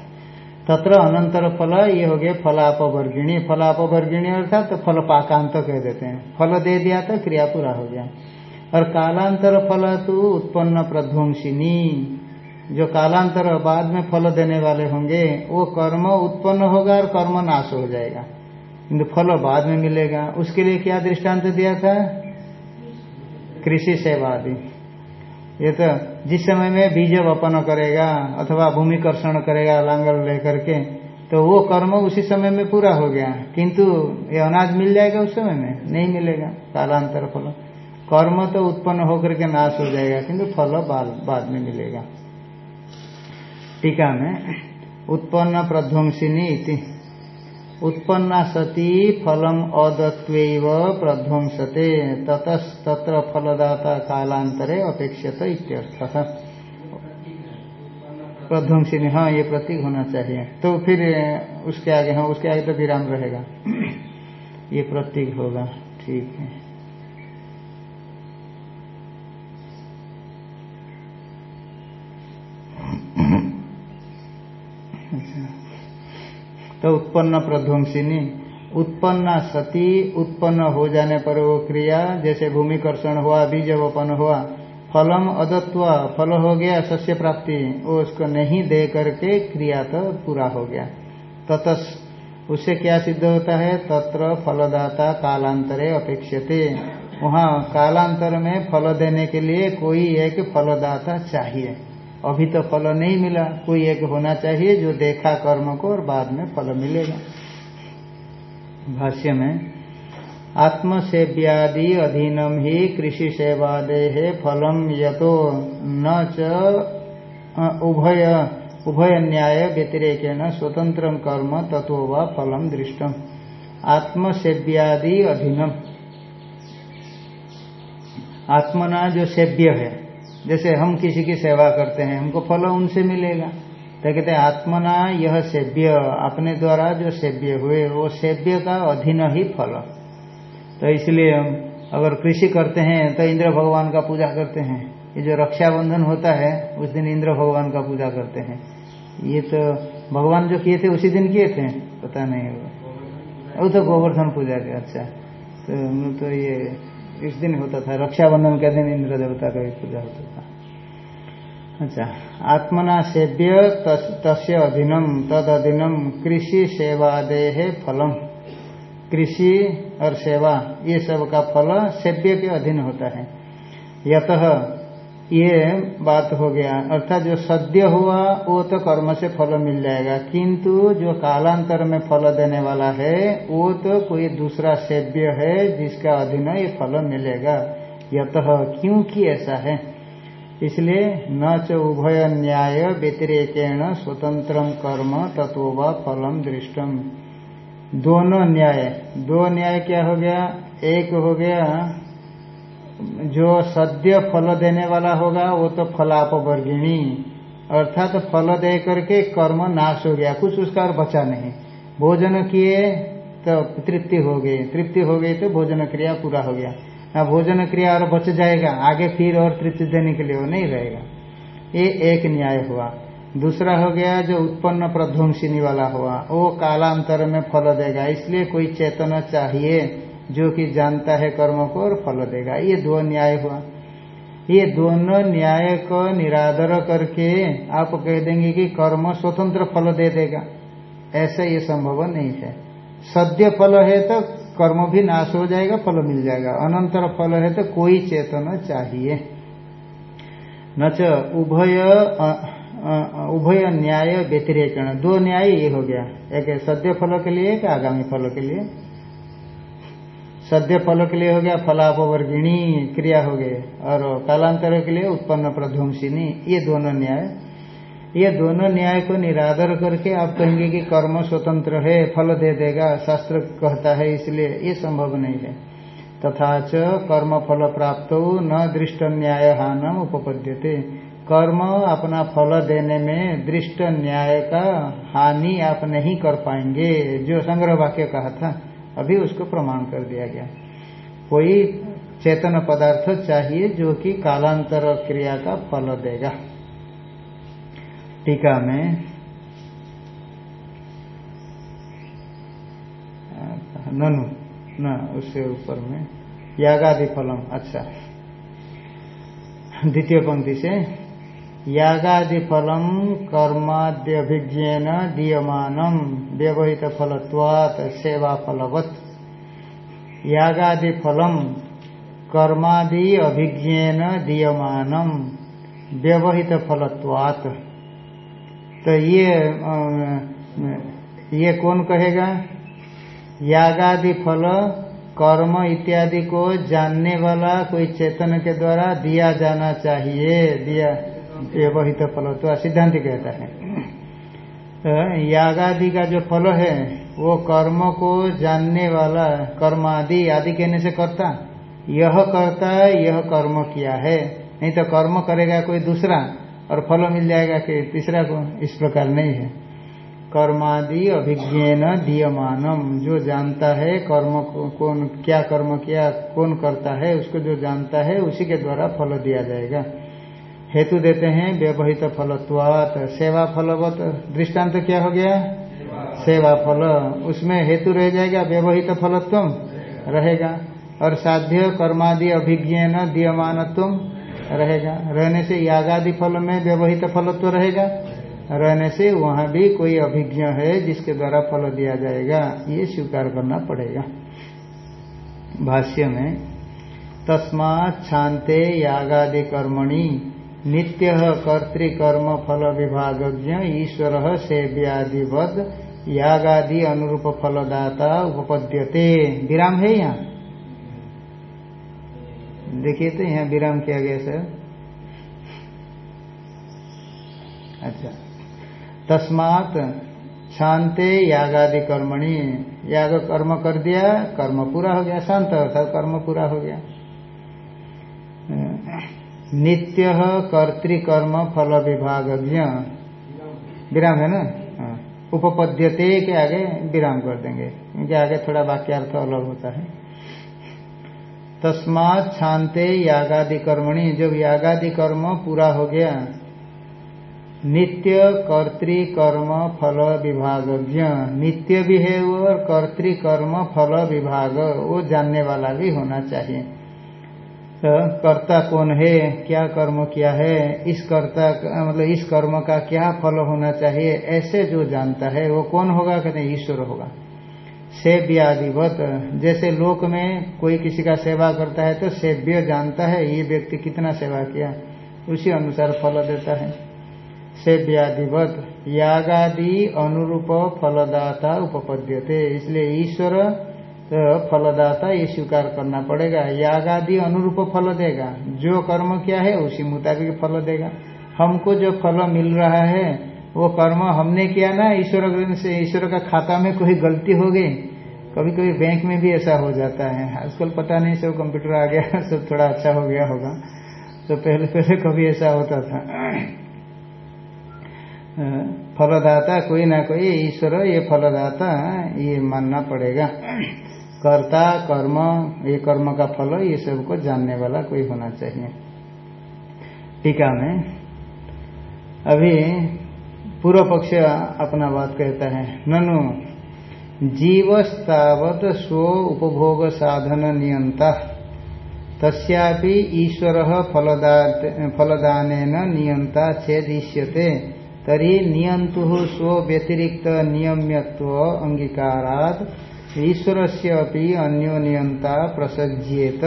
[SPEAKER 2] तत्र अनंतर फल, ये हो गया फलापवर्गिणी। फलापवर्गिणी अर्थात तो फल पाकांत कह देते हैं। फल दे दिया तो क्रिया पूरा हो गया। और कालांतर फल तो उत्पन्न प्रध्वंसिनी। जो कालांतर बाद में फल देने वाले होंगे, वो कर्म उत्पन्न होगा और कर्म नाश हो जाएगा। किंतु फल बाद में मिलेगा। उसके लिए क्या दृष्टांत दिया था? कृषि सेवा आदि। ये तो जिस समय में बीज वपन करेगा अथवा भूमिकर्षण करेगा लांगल लेकर के तो वो कर्म उसी समय में पूरा हो गया। किंतु ये अनाज मिल जाएगा उस समय में? नहीं मिलेगा। कालांतर फल। कर्म तो उत्पन्न होकर के नाश हो जाएगा किंतु फल बाद, में मिलेगा। टीका में उत्पन्न प्रध्वंसिनी उत्पन्ना सती फलम अदत्व प्रध्वंसते। ततस्तत्र फलदाता कालांतरे अपेक्षत इत्यर्थ। प्रध्वंसिनी हाँ ये प्रतीक होना चाहिए। तो फिर, उसके आगे हाँ उसके आगे तो विराम रहेगा। ये प्रतीक होगा, ठीक है। तो उत्पन्न प्रध्वंसिनी। उत्पन्न सती, उत्पन्न हो जाने पर वो क्रिया, जैसे भूमिकर्षण हुआ बीज वपन हुआ, फलम अदत्व, फल हो गया, सस्य प्राप्ति, वो उसको नहीं दे करके क्रिया तो पूरा हो गया। ततस, उससे क्या सिद्ध होता है? तत्र फलदाता कालांतरे अपेक्षते। वहाँ कालांतर में फल देने के लिए कोई एक फलदाता चाहिए। अभी तो फल नहीं मिला। कोई एक होना चाहिए जो देखा कर्म को और बाद में फल मिलेगा। भाष्य में, आत्मसेव्यादि अधीनम ही कृषि सेवादे फलम यतो न च उभय उभय न्याय व्यतिरेक स्वतंत्र कर्म तत्व व फलम दृष्टम आत्मसेव्यादि अधीनम। आत्मना जो सेव्य है जैसे हम किसी की सेवा करते हैं, हमको फल उनसे मिलेगा। तो कहते हैं, आत्मना यह सेव्य, अपने द्वारा जो सेव्य हुए, वो सेव्य का अधीन ही फल। तो इसलिए हम अगर कृषि करते हैं तो इंद्र भगवान का पूजा करते हैं। ये जो रक्षाबंधन होता है, उस दिन इंद्र भगवान का पूजा करते हैं। ये तो भगवान जो किए थे, उसी दिन किए थे? पता नहीं होगा। वो तो गोवर्धन पूजा के अच्छा। तो तो ये इस दिन होता था, रक्षाबंधन के दिन इंद्र देवता का भी पूजा होता था। अच्छा आत्मना सेव्य तस् अधीनम, तद अधीनम, कृषि सेवा सेवादेह फलम। कृषि और सेवा, ये सब का फल सेव्य के अधीन होता है। यत ये बात हो गया। अर्थात जो सद्य हुआ, वो तो कर्म से फल मिल जाएगा। किंतु जो कालांतर में फल देने वाला है, वो तो कोई दूसरा सेव्य है, जिसका अधीन ये फल मिलेगा। यत क्योंकि ऐसा है। इसलिए न च उभय न्याय व्यतिरेकेण स्वतंत्र कर्म तत्व व फलम दृष्टम दोनों न्याय। दो न्याय क्या हो गया? एक हो गया जो सद्य फल देने वाला होगा, वो तो फलाप वर्गिणी अर्थात तो फल दे करके कर्म नाश हो गया, कुछ उसका और बचा नहीं। भोजन किए तो तृप्ति हो गई तृप्ति हो गई तो भोजन क्रिया पूरा हो गया। ना भोजन क्रिया और बच जाएगा, आगे फिर और तृप्ति देने के लिए वो नहीं रहेगा। ये एक न्याय हुआ। दूसरा हो गया, जो उत्पन्न प्रध्वंसिनी वाला हुआ, वो कालांतर में फल देगा, इसलिए कोई चेतना चाहिए। जो कि जानता है कर्म को और फल देगा। ये दो न्याय हुआ। ये दोनों न्याय को निरादर करके आप कह देंगे कि कर्म स्वतंत्र फल दे देगा। ऐसा ये संभव नहीं है। सद्य फल है तो कर्म भी नाश हो जाएगा, फल मिल जाएगा। अनंतर फल है तो कोई चेतना चाहिए। न उभय उभय न्याय व्यतिरेकण। दो न्याय ये हो गया। एक सद्य फल के लिए, एक आगामी फल के लिए। सद्य फल के लिए हो गया, फलापवर्गिणी, क्रिया हो गए, और कालांतर के लिए उत्पन्न प्रध्वंसिनी, ये दोनों न्याय। ये दोनों न्याय को निरादर करके आप कहेंगे कि कर्म स्वतंत्र है, फल दे देगा, शास्त्र कहता है, इसलिए ये संभव नहीं है। तथा च कर्म फल प्राप्त न दृष्ट न्याय हानम उपपद्यते। कर्म अपना फल देने में दृष्ट न्याय का हानि आप नहीं कर पाएँगे, जो संग्रह वाक्य कहा था। अभी उसको प्रमाण कर दिया गया। कोई चेतन पदार्थ चाहिए जो कि कालांतर क्रिया का फल देगा। टीका में, ननु, न, उससे ऊपर में, यागादि फलम अच्छा। द्वितीय पंक्ति से यागादि फलम कर्माद्यभिज्ञेन दीयमानम। व्यवहित फलत्वात सेवा फलवत यागादि फलम कर्मादि अभिज्ञेन दीयमानम। व्यवहित फलत्वात तो ये ये कौन कहेगा? यागादि फल कर्म इत्यादि को जानने वाला कोई चेतन के द्वारा दिया जाना चाहिए। दिया व्यवहित फल तो सिद्धांत कहता है। तो यागादि का जो फल है, वो कर्म को जानने वाला कर्म आदि आदि कहने से करता। यह करता है यह कर्म किया है। नहीं तो कर्म करेगा कोई दूसरा और फल मिल जाएगा कि तीसरा को इस प्रकार नहीं है। कर्मादि अभिज्ञान दीयमानम। जो जानता है कर्म को, कौन क्या कर्म किया, कौन करता है, उसको जो जानता है, उसी के द्वारा फल दिया जाएगा। हेतु देते हैं, व्यवहित फलत्वात, सेवा फलवत। दृष्टांत तो क्या हो गया? सेवा फल। उसमें हेतु रह जाएगा व्यवहित फलत्व? रहेगा। और साध्य कर्मादि अभिज्ञ न दीयमानत्व? रहेगा। रहने से यागादि फल में व्यवहित फलत्व रहेगा। रहने से वहाँ भी कोई अभिज्ञ है जिसके द्वारा फल दिया जाएगा। ये स्वीकार करना पड़ेगा। भाष्य में, तस्मात् शांते यागादि कर्मणि। नित्य कर्तिकर्म फल विभागज्ञ ईश्वर सेव्यादिवद, यागादि अनुरूप फलदाता उपपद्यते। विराम है यहाँ? देखिए तो यहाँ विराम किया गया, सर। अच्छा। तस्मात शांते यागादि कर्मणि, याग कर्म कर दिया, कर्म पूरा हो गया, शांत अर्थात कर्म पूरा हो गया। नित्य कर्तिकर्म फल विभागज्ञ विराम है ना? हाँ। उपपद्यते के आगे विराम कर देंगे। क्योंकि आगे थोड़ा वाक्यार्थ अलग होता है। तस्मात शांते यागादि कर्मणि जब यागादि कर्म पूरा हो गया, नित्य कर्तिकर्म फल विभागज्ञ नित्य भी है वो और कर्तिकर्म फल विभाग वो जानने वाला भी होना चाहिए। तो कर्ता कौन है? क्या कर्म किया है? इस कर्ता मतलब इस कर्म का क्या फल होना चाहिए? ऐसे जो जानता है, वो कौन होगा कहते हैं ईश्वर होगा। सेव्यादिवत। जैसे लोक में कोई किसी का सेवा करता है तो सेव्य जानता है, ये व्यक्ति कितना सेवा किया? उसी अनुसार फल देता है। सेव्यादिवत। यागादि अनुरूप फलदाता उपपद्यते। इसलिए ईश्वर तो फलदाता ये स्वीकार करना पड़ेगा। यागादि अनुरूप फल देगा। जो कर्म किया है, उसी मुताबिक फल देगा। हमको जो फल मिल रहा है, वो कर्म हमने किया ना, ईश्वर से, ईश्वर का खाता में कोई गलती हो गई कभी कभी बैंक में भी ऐसा हो जाता है। आजकल पता नहीं, सब कंप्यूटर आ गया, सब थोड़ा अच्छा हो गया होगा। तो पहले पहले कभी ऐसा होता था। फलदाता कोई ना कोई, ईश्वर ये फलदाता, ये मानना पड़ेगा। कर्ता, कर्म, ये कर्म का फल, ये सबको जानने वाला कोई होना चाहिए। टीका में अभी पूर्व पक्ष अपना बात कहता है, ननु, जीवस्तावत स्व उपभोग साधन नियंता, तस्यापि ईश्वर फलदान नियंता छेदिष्यते, तरी नियंतु स्व व्यतिरिक्त नियम्यत्व अंगीकारात ईश्वर से अपनी अन्यो नियंता प्रसज्येत।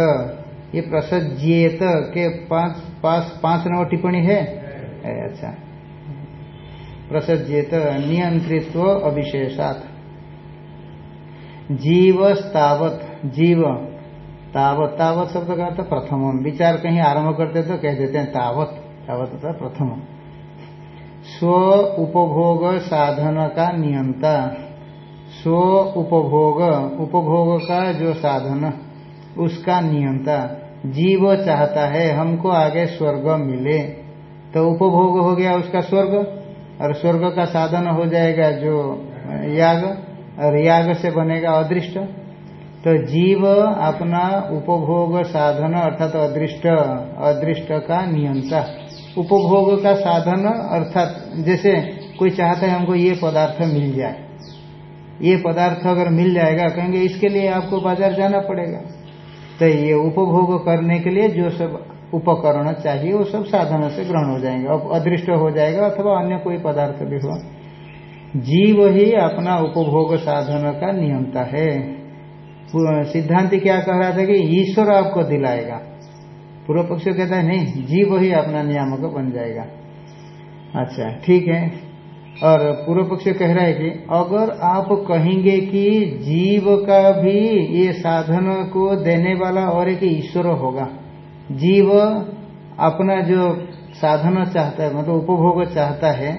[SPEAKER 2] ये प्रसज्येत के पाँच पास पाँच नौ टिप्पणी है? अच्छा। प्रसज्येत नियंत्रित्व अविशेषात। जीव तावत जीव। तावत तावत शब्द का अर्थ प्रथम। विचार कहीं आरंभ करते तो कह देते हैं तावत। तावत होता प्रथम। स्व उपभोग साधन का नियंता। स्व उपभोग। उपभोग का जो साधन, उसका नियंता। जीव चाहता है हमको आगे स्वर्ग मिले। तो उपभोग हो गया उसका स्वर्ग, और स्वर्ग का साधन हो जाएगा जो याग, और याग से बनेगा अदृष्ट। तो जीव अपना उपभोग साधन, अर्थात तो अदृष्ट अदृष्ट का नियंता। उपभोग का साधन, अर्थात जैसे कोई चाहता है हमको ये पदार्थ मिल जाए। ये पदार्थ अगर मिल जाएगा, कहेंगे इसके लिए आपको बाज़ार जाना पड़ेगा। तो ये उपभोग करने के लिए जो सब उपकरण चाहिए, वो सब साधन से ग्रहण हो जाएँगे। अब अदृष्ट हो जाएगा अथवा अन्य कोई पदार्थ भी हो। जीव ही अपना उपभोग साधन का नियमता है। सिद्धांत क्या कह रहा था कि ईश्वर आपको दिलाएगा। पूर्व पक्ष कहता है, नहीं, जीव ही अपना नियामक बन जाएगा। अच्छा ठीक है। और पूर्व पक्ष कह रहा है कि अगर आप कहेंगे कि जीव का भी ये साधन को देने वाला और एक ईश्वर होगा, जीव अपना जो साधन चाहता है मतलब उपभोग चाहता है,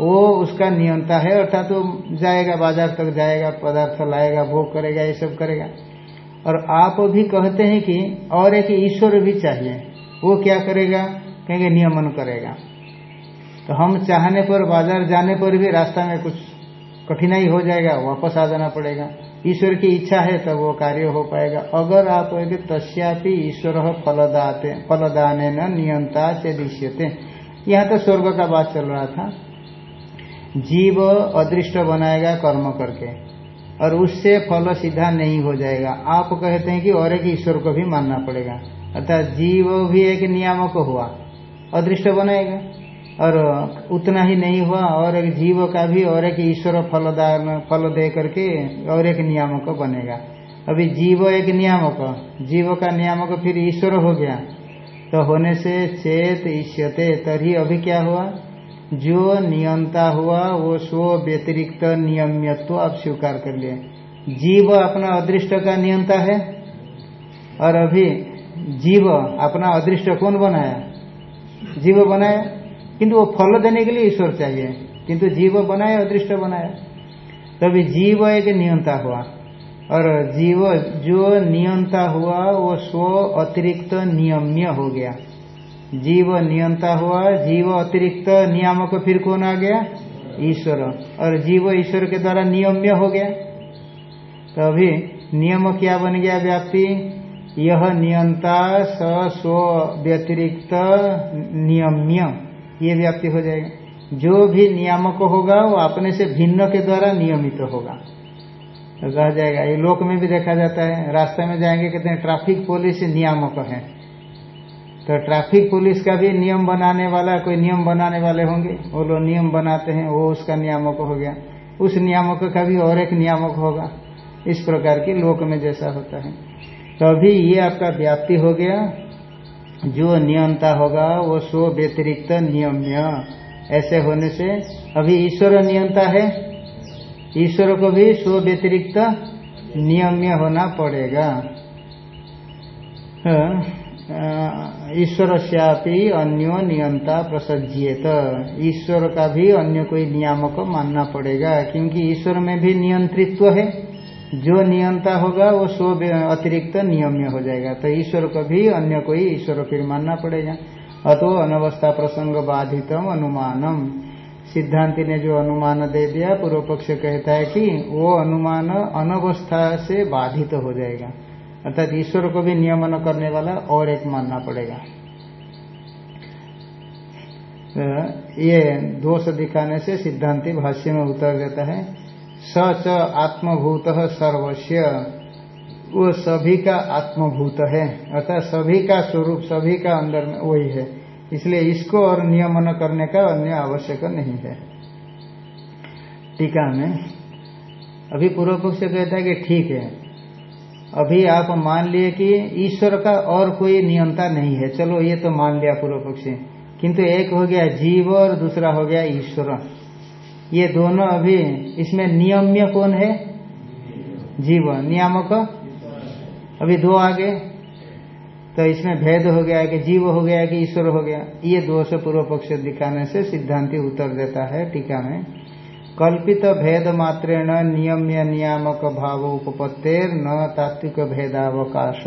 [SPEAKER 2] वो उसका नियंता है, अर्थात तो जाएगा, बाज़ार तक जाएगा, पदार्थ लाएगा, भोग करेगा, ये सब करेगा। और आप भी कहते हैं कि और एक ईश्वर भी चाहिए, वो क्या करेगा? कहेंगे नियमन करेगा। तो हम चाहने पर, बाज़ार जाने पर भी रास्ता में कुछ कठिनाई हो जाएगा, वापस आ जाना पड़ेगा। ईश्वर की इच्छा है, तब वो कार्य हो पाएगा। अगर आप तस्यापि ईश्वर फलदाते, फलदान नियंता चेदिश्यते यहाँ तो स्वर्ग का बात चल रहा था। जीव अदृष्ट बनाएगा कर्म करके, और उससे फल सीधा नहीं हो जाएगा। आप कहते हैं कि और एक ईश्वर को भी मानना पड़ेगा। अर्थात जीव भी एक नियामक हुआ, अदृष्ट बनाएगा। और उतना ही नहीं हुआ, और एक जीव का भी और एक ईश्वर फलदान, फल दे करके और एक नियामक बनेगा। अभी जीव एक नियामक, जीव का नियामक फिर ईश्वर हो गया। तो होने से चेत ईष्यते तभी अभी क्या हुआ? जो नियंता हुआ, वो स्व व्यतिरिक्त नियम्यत्व आप स्वीकार कर लिए जीव अपना अदृष्ट का नियंता है, और अभी जीव अपना अदृष्ट कौन बनाया? जीव बनाया? किंतु वो फल देने के लिए ईश्वर चाहिए। किंतु जीव बनाया अदृष्ट बनाया तभी जीव एक नियंता हुआ। और जीव जो नियंता हुआ, वो स्व अतिरिक्त नियम्य हो गया। जीव नियंता हुआ, जीव अतिरिक्त नियामक फिर कौन आ गया? ईश्वर। और जीव ईश्वर के द्वारा नियम्य हो गया। तो अभी नियम क्या बन गया व्याप्ति? यह नियंता स स्व व्यतिरिक्त नियम्य। ये व्याप्ति हो जाएगा। जो भी नियामक होगा, वो अपने से भिन्न के द्वारा नियमित होगा। तो कहा जाएगा, ये लोक में भी देखा जाता है, रास्ते में जाएँगे, कहते हैं, ट्रैफ़िक पुलिस नियामक है। तो ट्रैफ़िक पुलिस का भी नियम बनाने वाला, कोई नियम बनाने वाले होंगे। वो लोग नियम बनाते हैं, वो उसका नियामक हो गया। उस नियामक का भी और एक नियामक होगा। इस प्रकार की लोक में जैसा होता है। तो अभी ये आपका व्याप्ति हो गया। जो नियंता होगा, वो स्व व्यतिरिक्त नियम्य ऐसे होने से अभी ईश्वर नियंता है? ईश्वर को भी स्व व्यतिरिक्त नियम्य होना पड़ेगा। ईश्वर श्यापी अन्यो नियंता प्रसज्येत। ईश्वर का भी अन्य कोई नियामक मानना पड़ेगा, क्योंकि ईश्वर में भी नियंत्रित्व है। जो नियंता होगा, वो स्व अतिरिक्त नियम्य हो जाएगा। तो ईश्वर को भी अन्य कोई ईश्वर फिर मानना पड़ेगा। अतो अनवस्था प्रसंग बाधितम अनुमानम। सिद्धांति ने जो अनुमान दे दिया पूर्व पक्ष कहता है कि वो अनुमान अनवस्था से बाधित तो हो जाएगा। अर्थात ईश्वर को भी नियमन करने वाला और एक मानना पड़ेगा। तो ये दोष दिखाने से सिद्धांति भाष्य में उतर देता है। सच आत्मभूत सर्वस्व वो सभी का आत्मभूत है। अर्थात सभी का स्वरूप, सभी का अंदर में वही है। इसलिए इसको और नियमन करने का अन्य आवश्यक नहीं है। टीका में अभी पूर्व पक्ष कहता है कि ठीक है। अभी आप मान लिए कि ईश्वर का और कोई नियंता नहीं है। चलो ये तो मान लिया पूर्व पक्षी किंतु एक हो गया जीव और दूसरा हो गया ईश्वर। ये दोनों अभी इसमें नियम्य कौन है? जीव। नियामक। अभी दो आगे। तो इसमें भेद हो गया कि जीव हो गया कि ईश्वर हो गया। ये दोष पूर्व पक्ष दिखाने से सिद्धांति उत्तर देता है टीका में। कल्पित भेद मात्रेण नियम्य नियामक भाव उपपत्तेर न तात्विक भेदावकाश।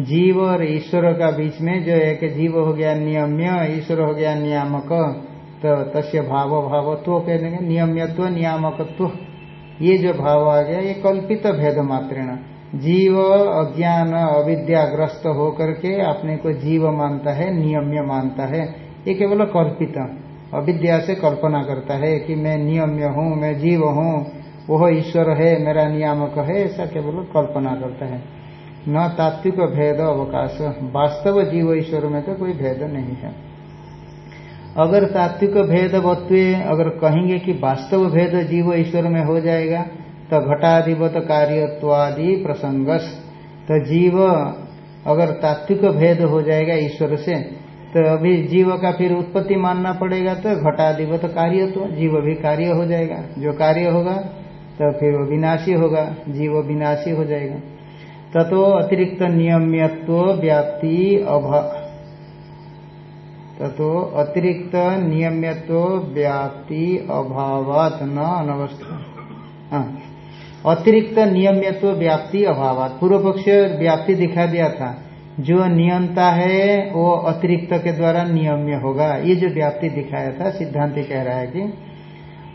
[SPEAKER 2] जीव और ईश्वर का बीच में जो एक जीव हो गया नियम्य, ईश्वर हो गया नियामक। तो तस्य भाव भावत्व कह देंगे नियम्यत्व, नियामकत्व। ये जो भाव आ गया, ये कल्पित भेद मात्रेण जीव, अज्ञान, अविद्याग्रस्त होकर के अपने को जीव मानता है, नियम्य मानता है। ये केवल कल्पित। अविद्या से कल्पना करता है कि मैं नियम्य हूँ, मैं जीव हूँ, वह ईश्वर है, मेरा नियामक है, ऐसा केवल कल्पना करता है। न तात्विक भेद अवकाश। वास्तव जीव ईश्वर में तो कोई भेद नहीं है। अगर तात्विक भेद वत्व अगर कहेंगे कि वास्तव भेद जीव ईश्वर में हो जाएगा तो घटाधिपत कार्यत्वादि प्रसंगस। तो जीव अगर तात्विक भेद हो जाएगा ईश्वर से तो अभी जीव का फिर उत्पत्ति मानना पड़ेगा तो घटाधिपत कार्यत्व, जीव भी कार्य हो जाएगा। जो कार्य होगा तो फिर वो विनाशी होगा, जीव विनाशी हो जाएगा। ततो अतिरिक्त नियम्यत्व व्याप्ति अभा ततो अतिरिक्त नियम्यत्व व्याप्ति अभावात न अनवस्था। हाँ। अतिरिक्त नियम्यत्व व्याप्ति अभावात। पूर्व पक्ष व्याप्ति दिखा दिया था। जो नियंता है, वो अतिरिक्त के द्वारा नियम्य होगा। ये जो व्याप्ति दिखाया था, सिद्धांत कह रहा है कि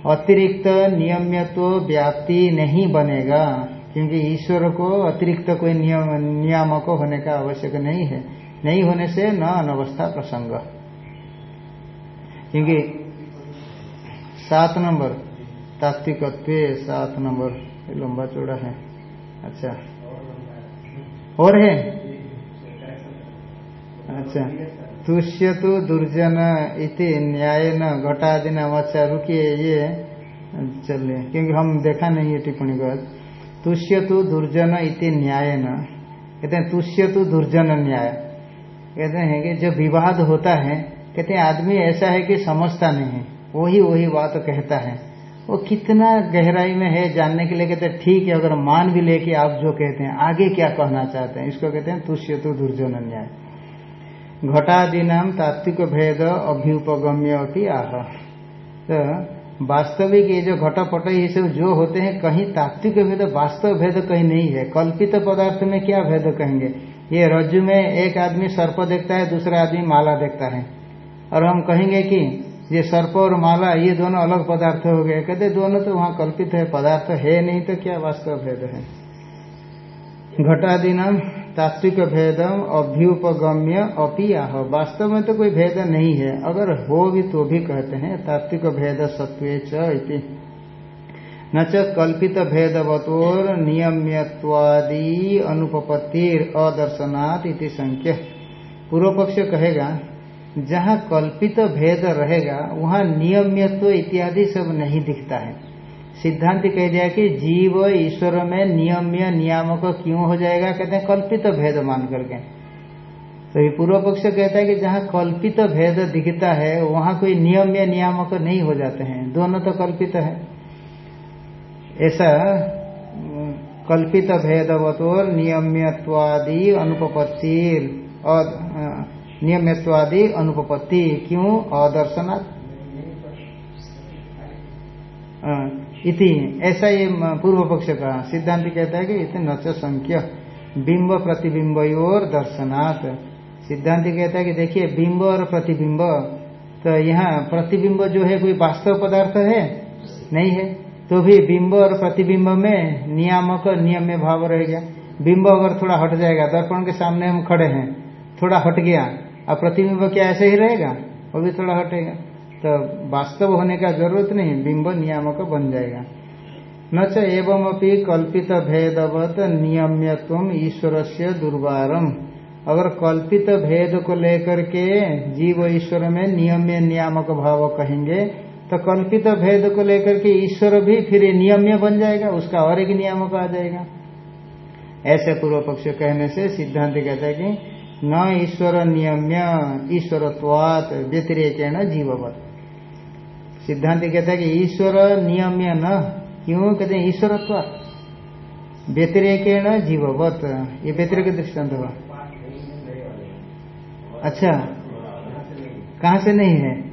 [SPEAKER 2] अतिरिक्त नियम्यत्व व्याप्ति नहीं बनेगा, क्योंकि ईश्वर को अतिरिक्त कोई नियम, नियामक होने का आवश्यक नहीं है। नहीं होने से न अनवस्था प्रसंग। क्योंकि सात नंबर तात्विकत्व सात नंबर लंबा चौड़ा है। अच्छा। और है? अच्छा। तुष्य तो दुर्जन इति न्याय न घटादिन अच्छा रुकिए, ये चलिए क्योंकि हम देखा नहीं है टिप्पणी को तुष्य तो दुर्जन इति न्याय न कहते हैं तुष्य तो दुर्जन न्याय। कहते हैं कि जो विवाद होता है कहते हैं, आदमी ऐसा है कि समझता नहीं है। वही वही बात कहता है। वो कितना गहराई में है जानने के लिए कहते हैं, ठीक है, अगर मान भी लेके आप जो कहते हैं, आगे क्या कहना चाहते हैं, इसको कहते हैं तुष्य तो दुर्जन न्याय घटादीनाम तात्विक भेद अभ्युपगम्य होती आह। तो वास्तविक ये जो घटपट, ये सब जो होते हैं, कहीं तात्विक भेद, वास्तव भेद कहीं नहीं है। कल्पित पदार्थ में क्या भेद कहेंगे? ये रज्जु में एक आदमी सर्प देखता है, दूसरा आदमी माला देखता है। और हम कहेंगे कि ये सर्प और माला, ये दोनों अलग पदार्थ हो गए। कहते, दोनों तो वहाँ कल्पित है, पदार्थ है नहीं तो क्या वास्तव भेद है? घटादि नाम तात्विक भेदम अभ्युपगम्य अपी आह। वास्तव में तो कोई भेद नहीं है। अगर हो भी तो भी कहते हैं, तात्विक भेद सत्वे न च कल्पित भेदवतोर नियम्यवादी अनुपत्तिर अदर्शनात् इति संख्य। पूर्व पक्ष कहेगा जहाँ कल्पित तो भेद रहेगा, वहाँ नियम्यत्व इत्यादि सब नहीं दिखता है। सिद्धांत कह दिया कि जीव ईश्वर में नियम्य नियामक क्यों हो जाएगा? कहते हैं कल्पित तो भेद मान करके। तो ये पूर्व पक्ष कहता है कि जहाँ कल्पित तो भेद दिखता है, वहाँ कोई नियम्य नियामक नहीं हो जाते हैं। दोनों तो कल्पित है। ऐसा कल्पित भेदवतोर नियम्यवादी अनुपत्तिर और नियम्यवादी अनुपत्ति क्यों अदर्शनाथ इति, ऐसा ये पूर्व पक्ष का सिद्धांत कहता है कि इतने नच संख्य, बिंब प्रतिबिंब और दर्शनात्। सिद्धांत कहता है कि देखिए, बिंब और प्रतिबिंब तो यहाँ प्रतिबिंब जो है कोई वास्तव पदार्थ है? नहीं है। तो भी बिंब और प्रतिबिंब में नियामक नियम में भाव रह गया। बिंब अगर थोड़ा हट जाएगा, दर्पण के सामने हम खड़े हैं, थोड़ा हट गया और प्रतिबिंब क्या ऐसे ही रहेगा? वो भी थोड़ा हटेगा। तो वास्तव होने का ज़रूरत नहीं, बिंब नियामक बन जाएगा। न च एवं अपनी कल्पित भेदवत नियम्यत्व ईश्वर से दुर्वारम अगर कल्पित भेद को लेकर के जीव ईश्वर में नियम्य नियामक भाव कहेंगे तो कल्पित भेद को लेकर के ईश्वर भी फिर नियम्य बन जाएगा, उसका और एक नियामक आ जाएगा। ऐसे पूर्व पक्ष कहने से सिद्धांत कहता है कि न ईश्वर नियम्य ईश्वरत्वात व्यतिरेक जीववत। सिद्धांत कहता है कि ईश्वर नियम्य न, क्यों? कहते हैं ईश्वरत्व। व्यतिरेक जीववत। ये व्यतिरेक दृष्टांत हुआ। अच्छा कहा से नहीं है?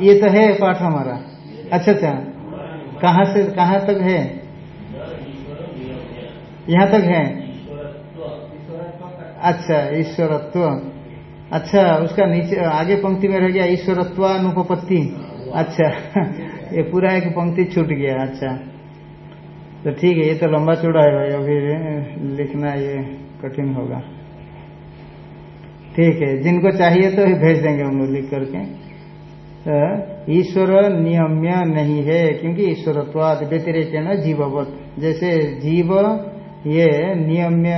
[SPEAKER 2] ये तो है पाठ हमारा। अच्छा अच्छा। कहाँ से, कहाँ तक है? यहाँ तक है? अच्छा ईश्वरत्व। अच्छा उसका नीचे, आगे पंक्ति में रह गया ईश्वरत्व अनुपत्ति अच्छा ये पूरा एक पंक्ति छूट गया अच्छा। तो ठीक है, ये तो लंबा चौड़ा है भाई, अभी लिखना ये कठिन होगा। ठीक है, जिनको चाहिए तो भेज देंगे हम लिख करके। ईश्वर नियम्य नहीं है, क्योंकि ईश्वरत्वाद व्यतिरेक न जीववत। जैसे जीव ये नियम्य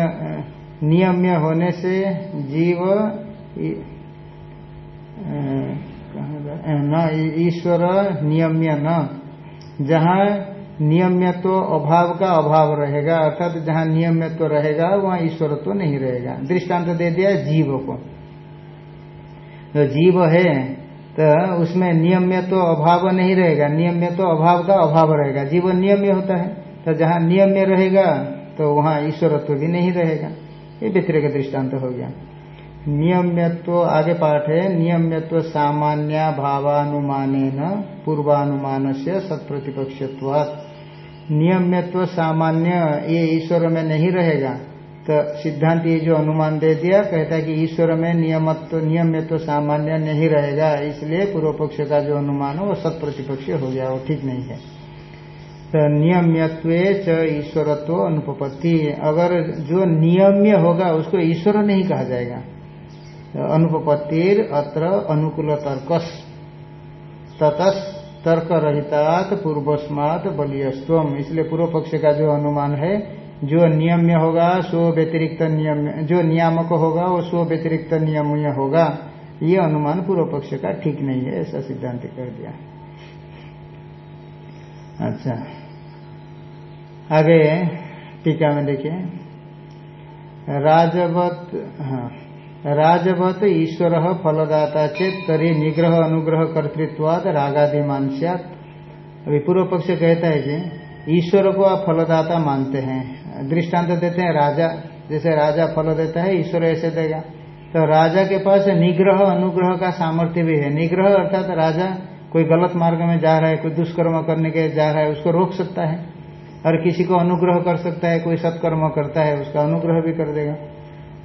[SPEAKER 2] नियम्य होने से जीव न ईश्वर नियम्य न। जहाँ नियम्य तो अभाव का अभाव रहेगा, अर्थात जहाँ नियम्य तो रहेगा, वहाँ ईश्वर तो नहीं रहेगा। दृष्टांत दे दिया जीव को। तो जीव है तो उसमें नियम्य तो अभाव नहीं रहेगा। नियम्य तो अभाव का अभाव रहेगा। जीव नियम्य होता है। तो जहाँ नियम्य रहेगा तो वहाँ ईश्वरत्व भी नहीं रहेगा। ये व्यतिरिक दृष्टांत हो गया। नियम्यत्व आगे पाठ है। नियम्यत्व सामान्य भावानुमान पूर्वानुमान से सत्प्रतिपक्षत्वात् नियम्यत्व सामान्य ये ईश्वर में नहीं रहेगा। तो सिद्धांत ये जो अनुमान दे दिया, कहता है कि ईश्वर में नियमत्व तो सामान्य नहीं रहेगा, इसलिए पूर्व पक्ष का जो अनुमान हो, वो सत प्रतिपक्ष हो गया, वो ठीक नहीं है। तो नियम्यत्व च ईश्वरत्व अनुपपत्ति, अगर जो नियम्य होगा, उसको ईश्वर नहीं कहा जाएगा। तो अत्र अनुकूल तर्कस ततस तर्क रहितात पूर्वस्मात बलियस्व इसलिए पूर्व पक्ष का जो अनुमान है जो नियम्य होगा, सो व्यतिरिक्त नियम जो नियामक होगा, वो सो व्यतिरिक्त नियम्य होगा। ये अनुमान पूर्व पक्ष का ठीक नहीं है, ऐसा सिद्धांत कर दिया। अच्छा। आगे टीका में देखिए। राजवत हाँ राजवत ईश्वर फलदाता चेत, तरी निग्रह अनुग्रह कर्तृत्वाद रागादिमान अभी पूर्व पक्ष कहता है कि ईश्वर को आप फलदाता मानते हैं। दृष्टांत देते हैं, राजा, जैसे राजा फल देता है, ईश्वर ऐसे देगा। तो राजा के पास निग्रह, अनुग्रह का सामर्थ्य भी है। निग्रह अर्थात राजा कोई गलत मार्ग में जा रहा है, कोई दुष्कर्म करने के जा रहा है, उसको रोक सकता है। और किसी को अनुग्रह कर सकता है, कोई सत्कर्म करता है, उसका अनुग्रह भी कर देगा।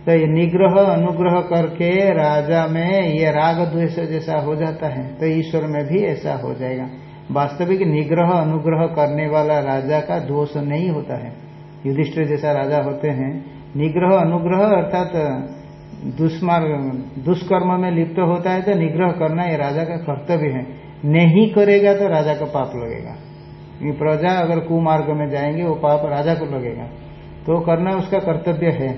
[SPEAKER 2] तो ये निग्रह, अनुग्रह करके राजा में ये राग द्वेष जैसा हो जाता है तो ईश्वर में भी ऐसा हो जाएगा। वास्तविक निग्रह अनुग्रह करने वाला राजा का दोष नहीं होता है। युधिष्ठिर जैसा राजा होते हैं, निग्रह अनुग्रह अर्थात, दुष्मार्ग, दुष्कर्म में लिप्त होता है तो निग्रह करना ये राजा का कर्तव्य है। नहीं करेगा तो राजा का पाप लगेगा। ये प्रजा अगर कुमार्ग में जाएँगे, वो पाप राजा को लगेगा। तो करना उसका कर्तव्य है।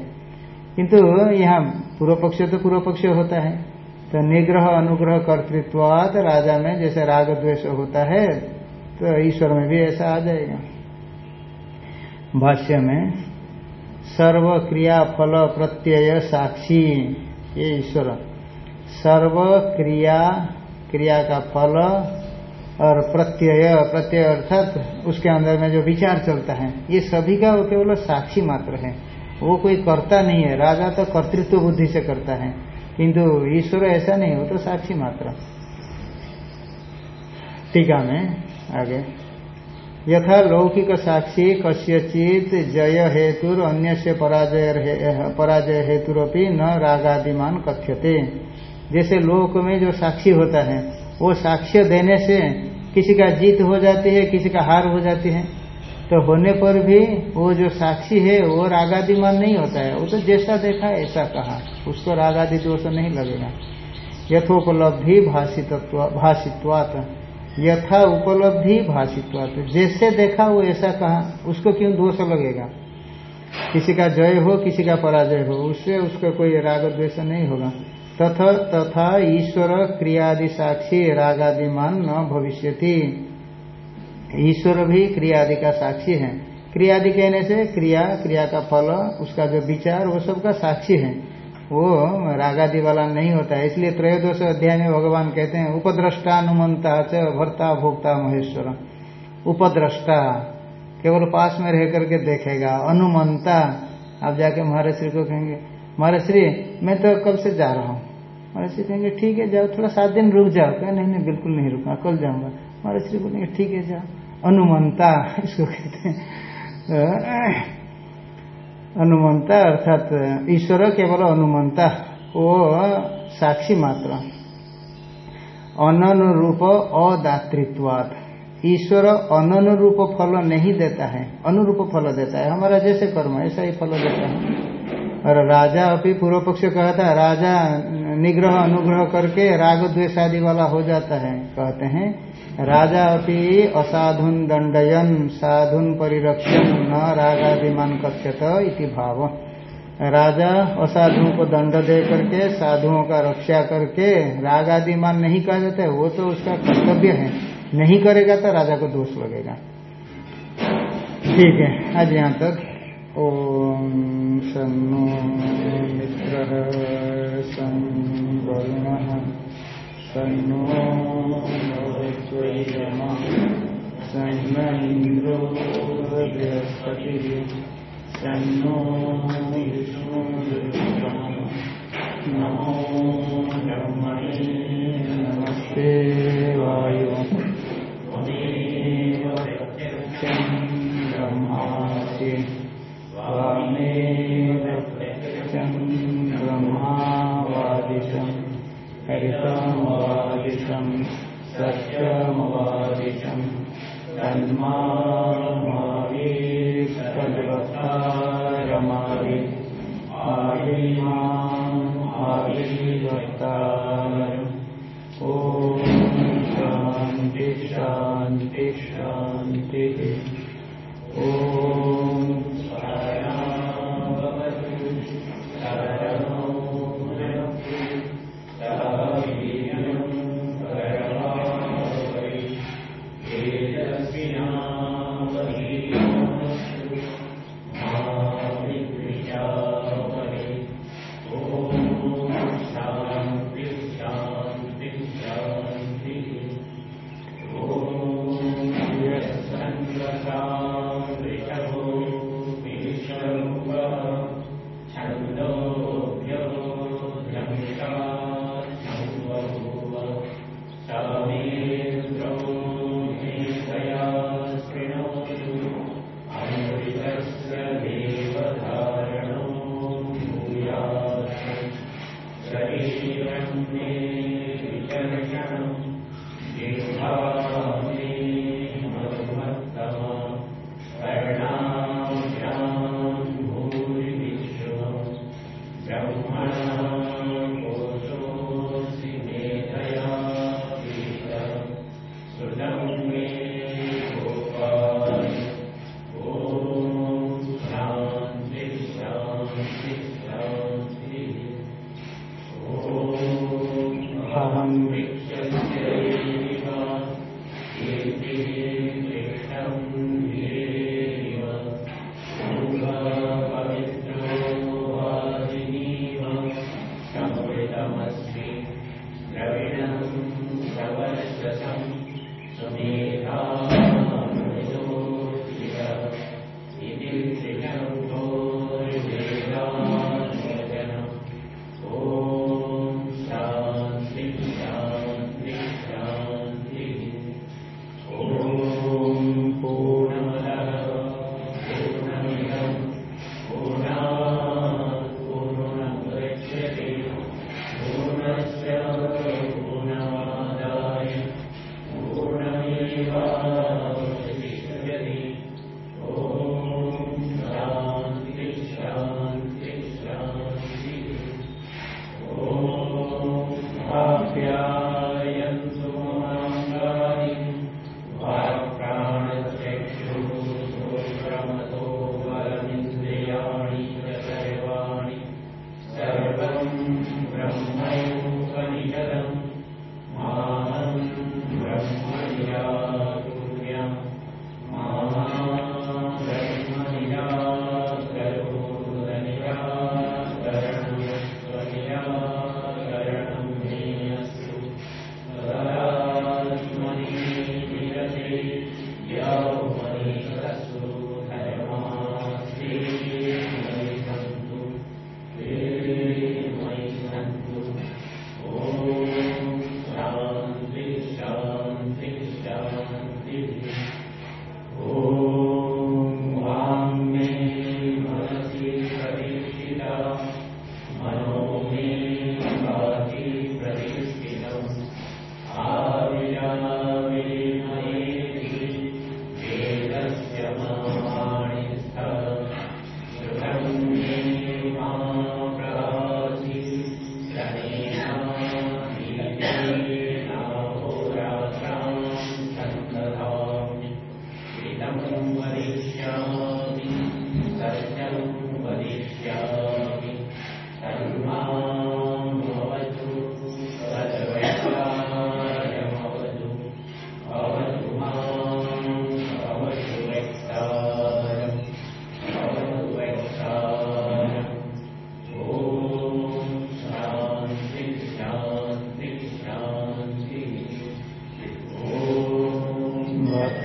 [SPEAKER 2] किंतु यहाँ पूर्व पक्ष तो पूर्व पक्ष होता है। तो निग्रह अनुग्रह कर्तृत्वात राजा में जैसे राग द्वेष होता है तो ईश्वर में भी ऐसा आ जाएगा। भाष्य में, सर्व क्रिया फल प्रत्यय साक्षी, ये ईश्वर। सर्व क्रिया क्रिया का फल और प्रत्यय प्रत्यय अर्थात उसके अंदर में जो विचार चलता है, ये सभी का वो केवल साक्षी मात्र है। वो कोई करता नहीं है, राजा तो कर्तृत्व बुद्धि से करता है। किंतु ईश्वर ऐसा नहीं हो तो साक्षी मात्र। टीका में आगे। यथा लौकिक साक्षी कस्यचित जय हेतु अन्य से पराजय पराजय हेतुरपि न रागादिमान कथ्यते। जैसे लोक में जो साक्षी होता है, वो साक्ष्य देने से किसी का जीत हो जाती है, किसी का हार हो जाती है। तो होने पर भी वो जो साक्षी है, वो रागादिमान नहीं होता है। वो तो जैसा देखा, ऐसा कहा। उसको रागादि दोष नहीं लगेगा। यथोपलब्धि भाषित्व भाषित्वात। यथा उपलब्धि भाषित्वात। जैसे देखा, वो ऐसा कहा। उसको क्यों दोष लगेगा? किसी का जय हो, किसी का पराजय हो, उससे उसका कोई राग द्वेष नहीं होगा। तथा तथा ईश्वर क्रियादि साक्षी रागादिमान न भविष्यति। ईश्वर भी क्रिया आदि का साक्षी है। क्रिया आदि कहने से क्रिया क्रिया का फल, उसका जो विचार, वो सब का साक्षी है। वो रागादि वाला नहीं होता है। इसलिए त्रयोदश अध्याय में भगवान कहते हैं, उपद्रष्टा अनुमंता च भर्ता भोक्ता महेश्वर। उपद्रष्टा, केवल पास में रह करके देखेगा। अनुमंता आप जाके महाराज को कहेंगे महाराज मैं तो कल से जा रहा हूँ। महाराज कहेंगे, ठीक है, जाओ, थोड़ा सात दिन रुक जाओ। क्या नहीं नहीं, बिल्कुल नहीं रुका कल जाऊँगा। महाराज बोलेंगे ठीक है, जाओ। अनुमंता, इसको कहते हैं। अनुमंता अर्थात, ईश्वर केवल अनुमंता, वो साक्षी मात्र। अननुरूप अदातृत्वाद ईश्वर अननुरूप फल नहीं देता है, अनुरूप फल देता है। हमारा जैसे कर्म, ऐसा ही फल देता है। और राजा अभी पूर्व पक्ष कहा था, राजा निग्रह अनुग्रह करके राग द्वेषादि वाला हो जाता है, कहते हैं। राजा अपनी असाधुन दंडयन साधुन परिरक्षण न रागादिमान कथ्यत इति भाव। राजा असाधुओं को दंड दे करके, साधुओं का रक्षा करके राग रागादिमान नहीं कहा जाता है वो तो उसका कर्तव्य है। नहीं करेगा तो राजा को दोष लगेगा। ठीक है, आज यहाँ तक। ओम सन्नो मित्र सन्नो भवत्वैरमा सन्न इन्द्रो बृहस्पतिः विष्णुरुक्रमः नमो ब्रह्मणे नमस्ते वायु। ब्रह्मासि त्वामेव हरितमवादिशम् सत्यमवादिशम् तन्मामावे तद्वक्तारमावे आदिमाम् आदिवक्तार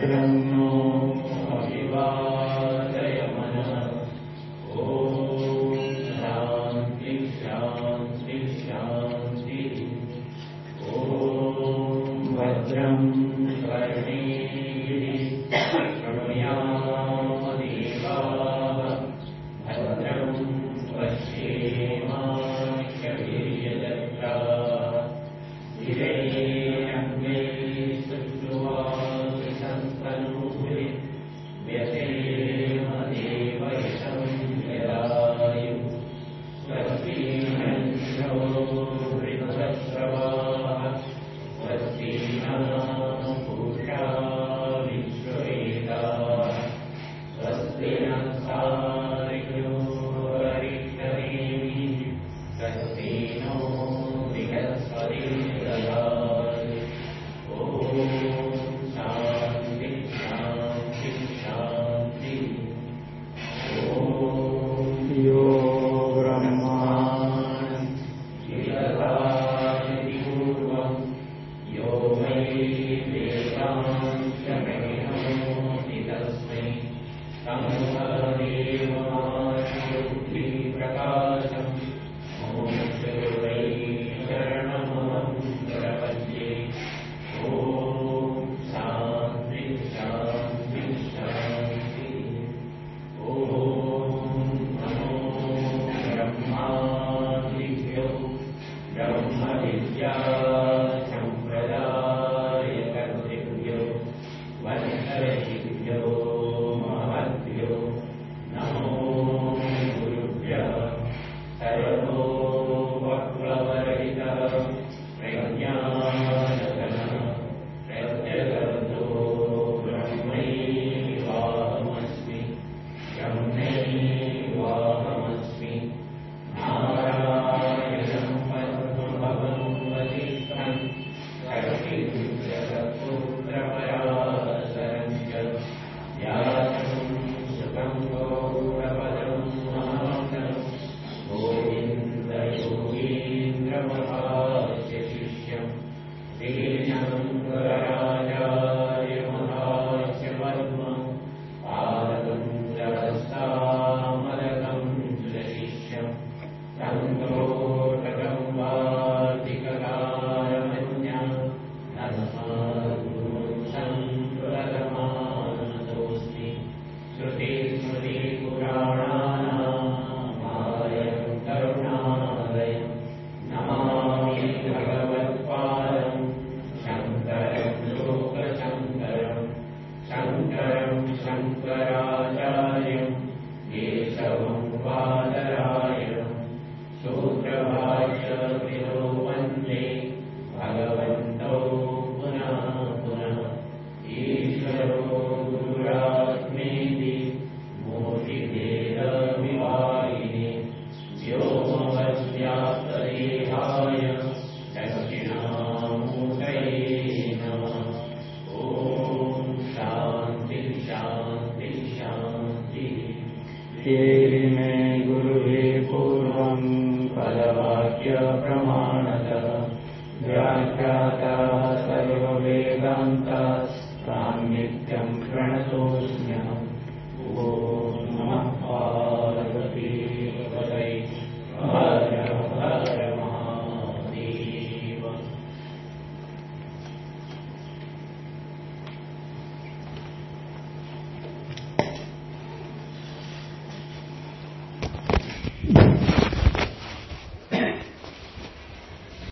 [SPEAKER 1] ये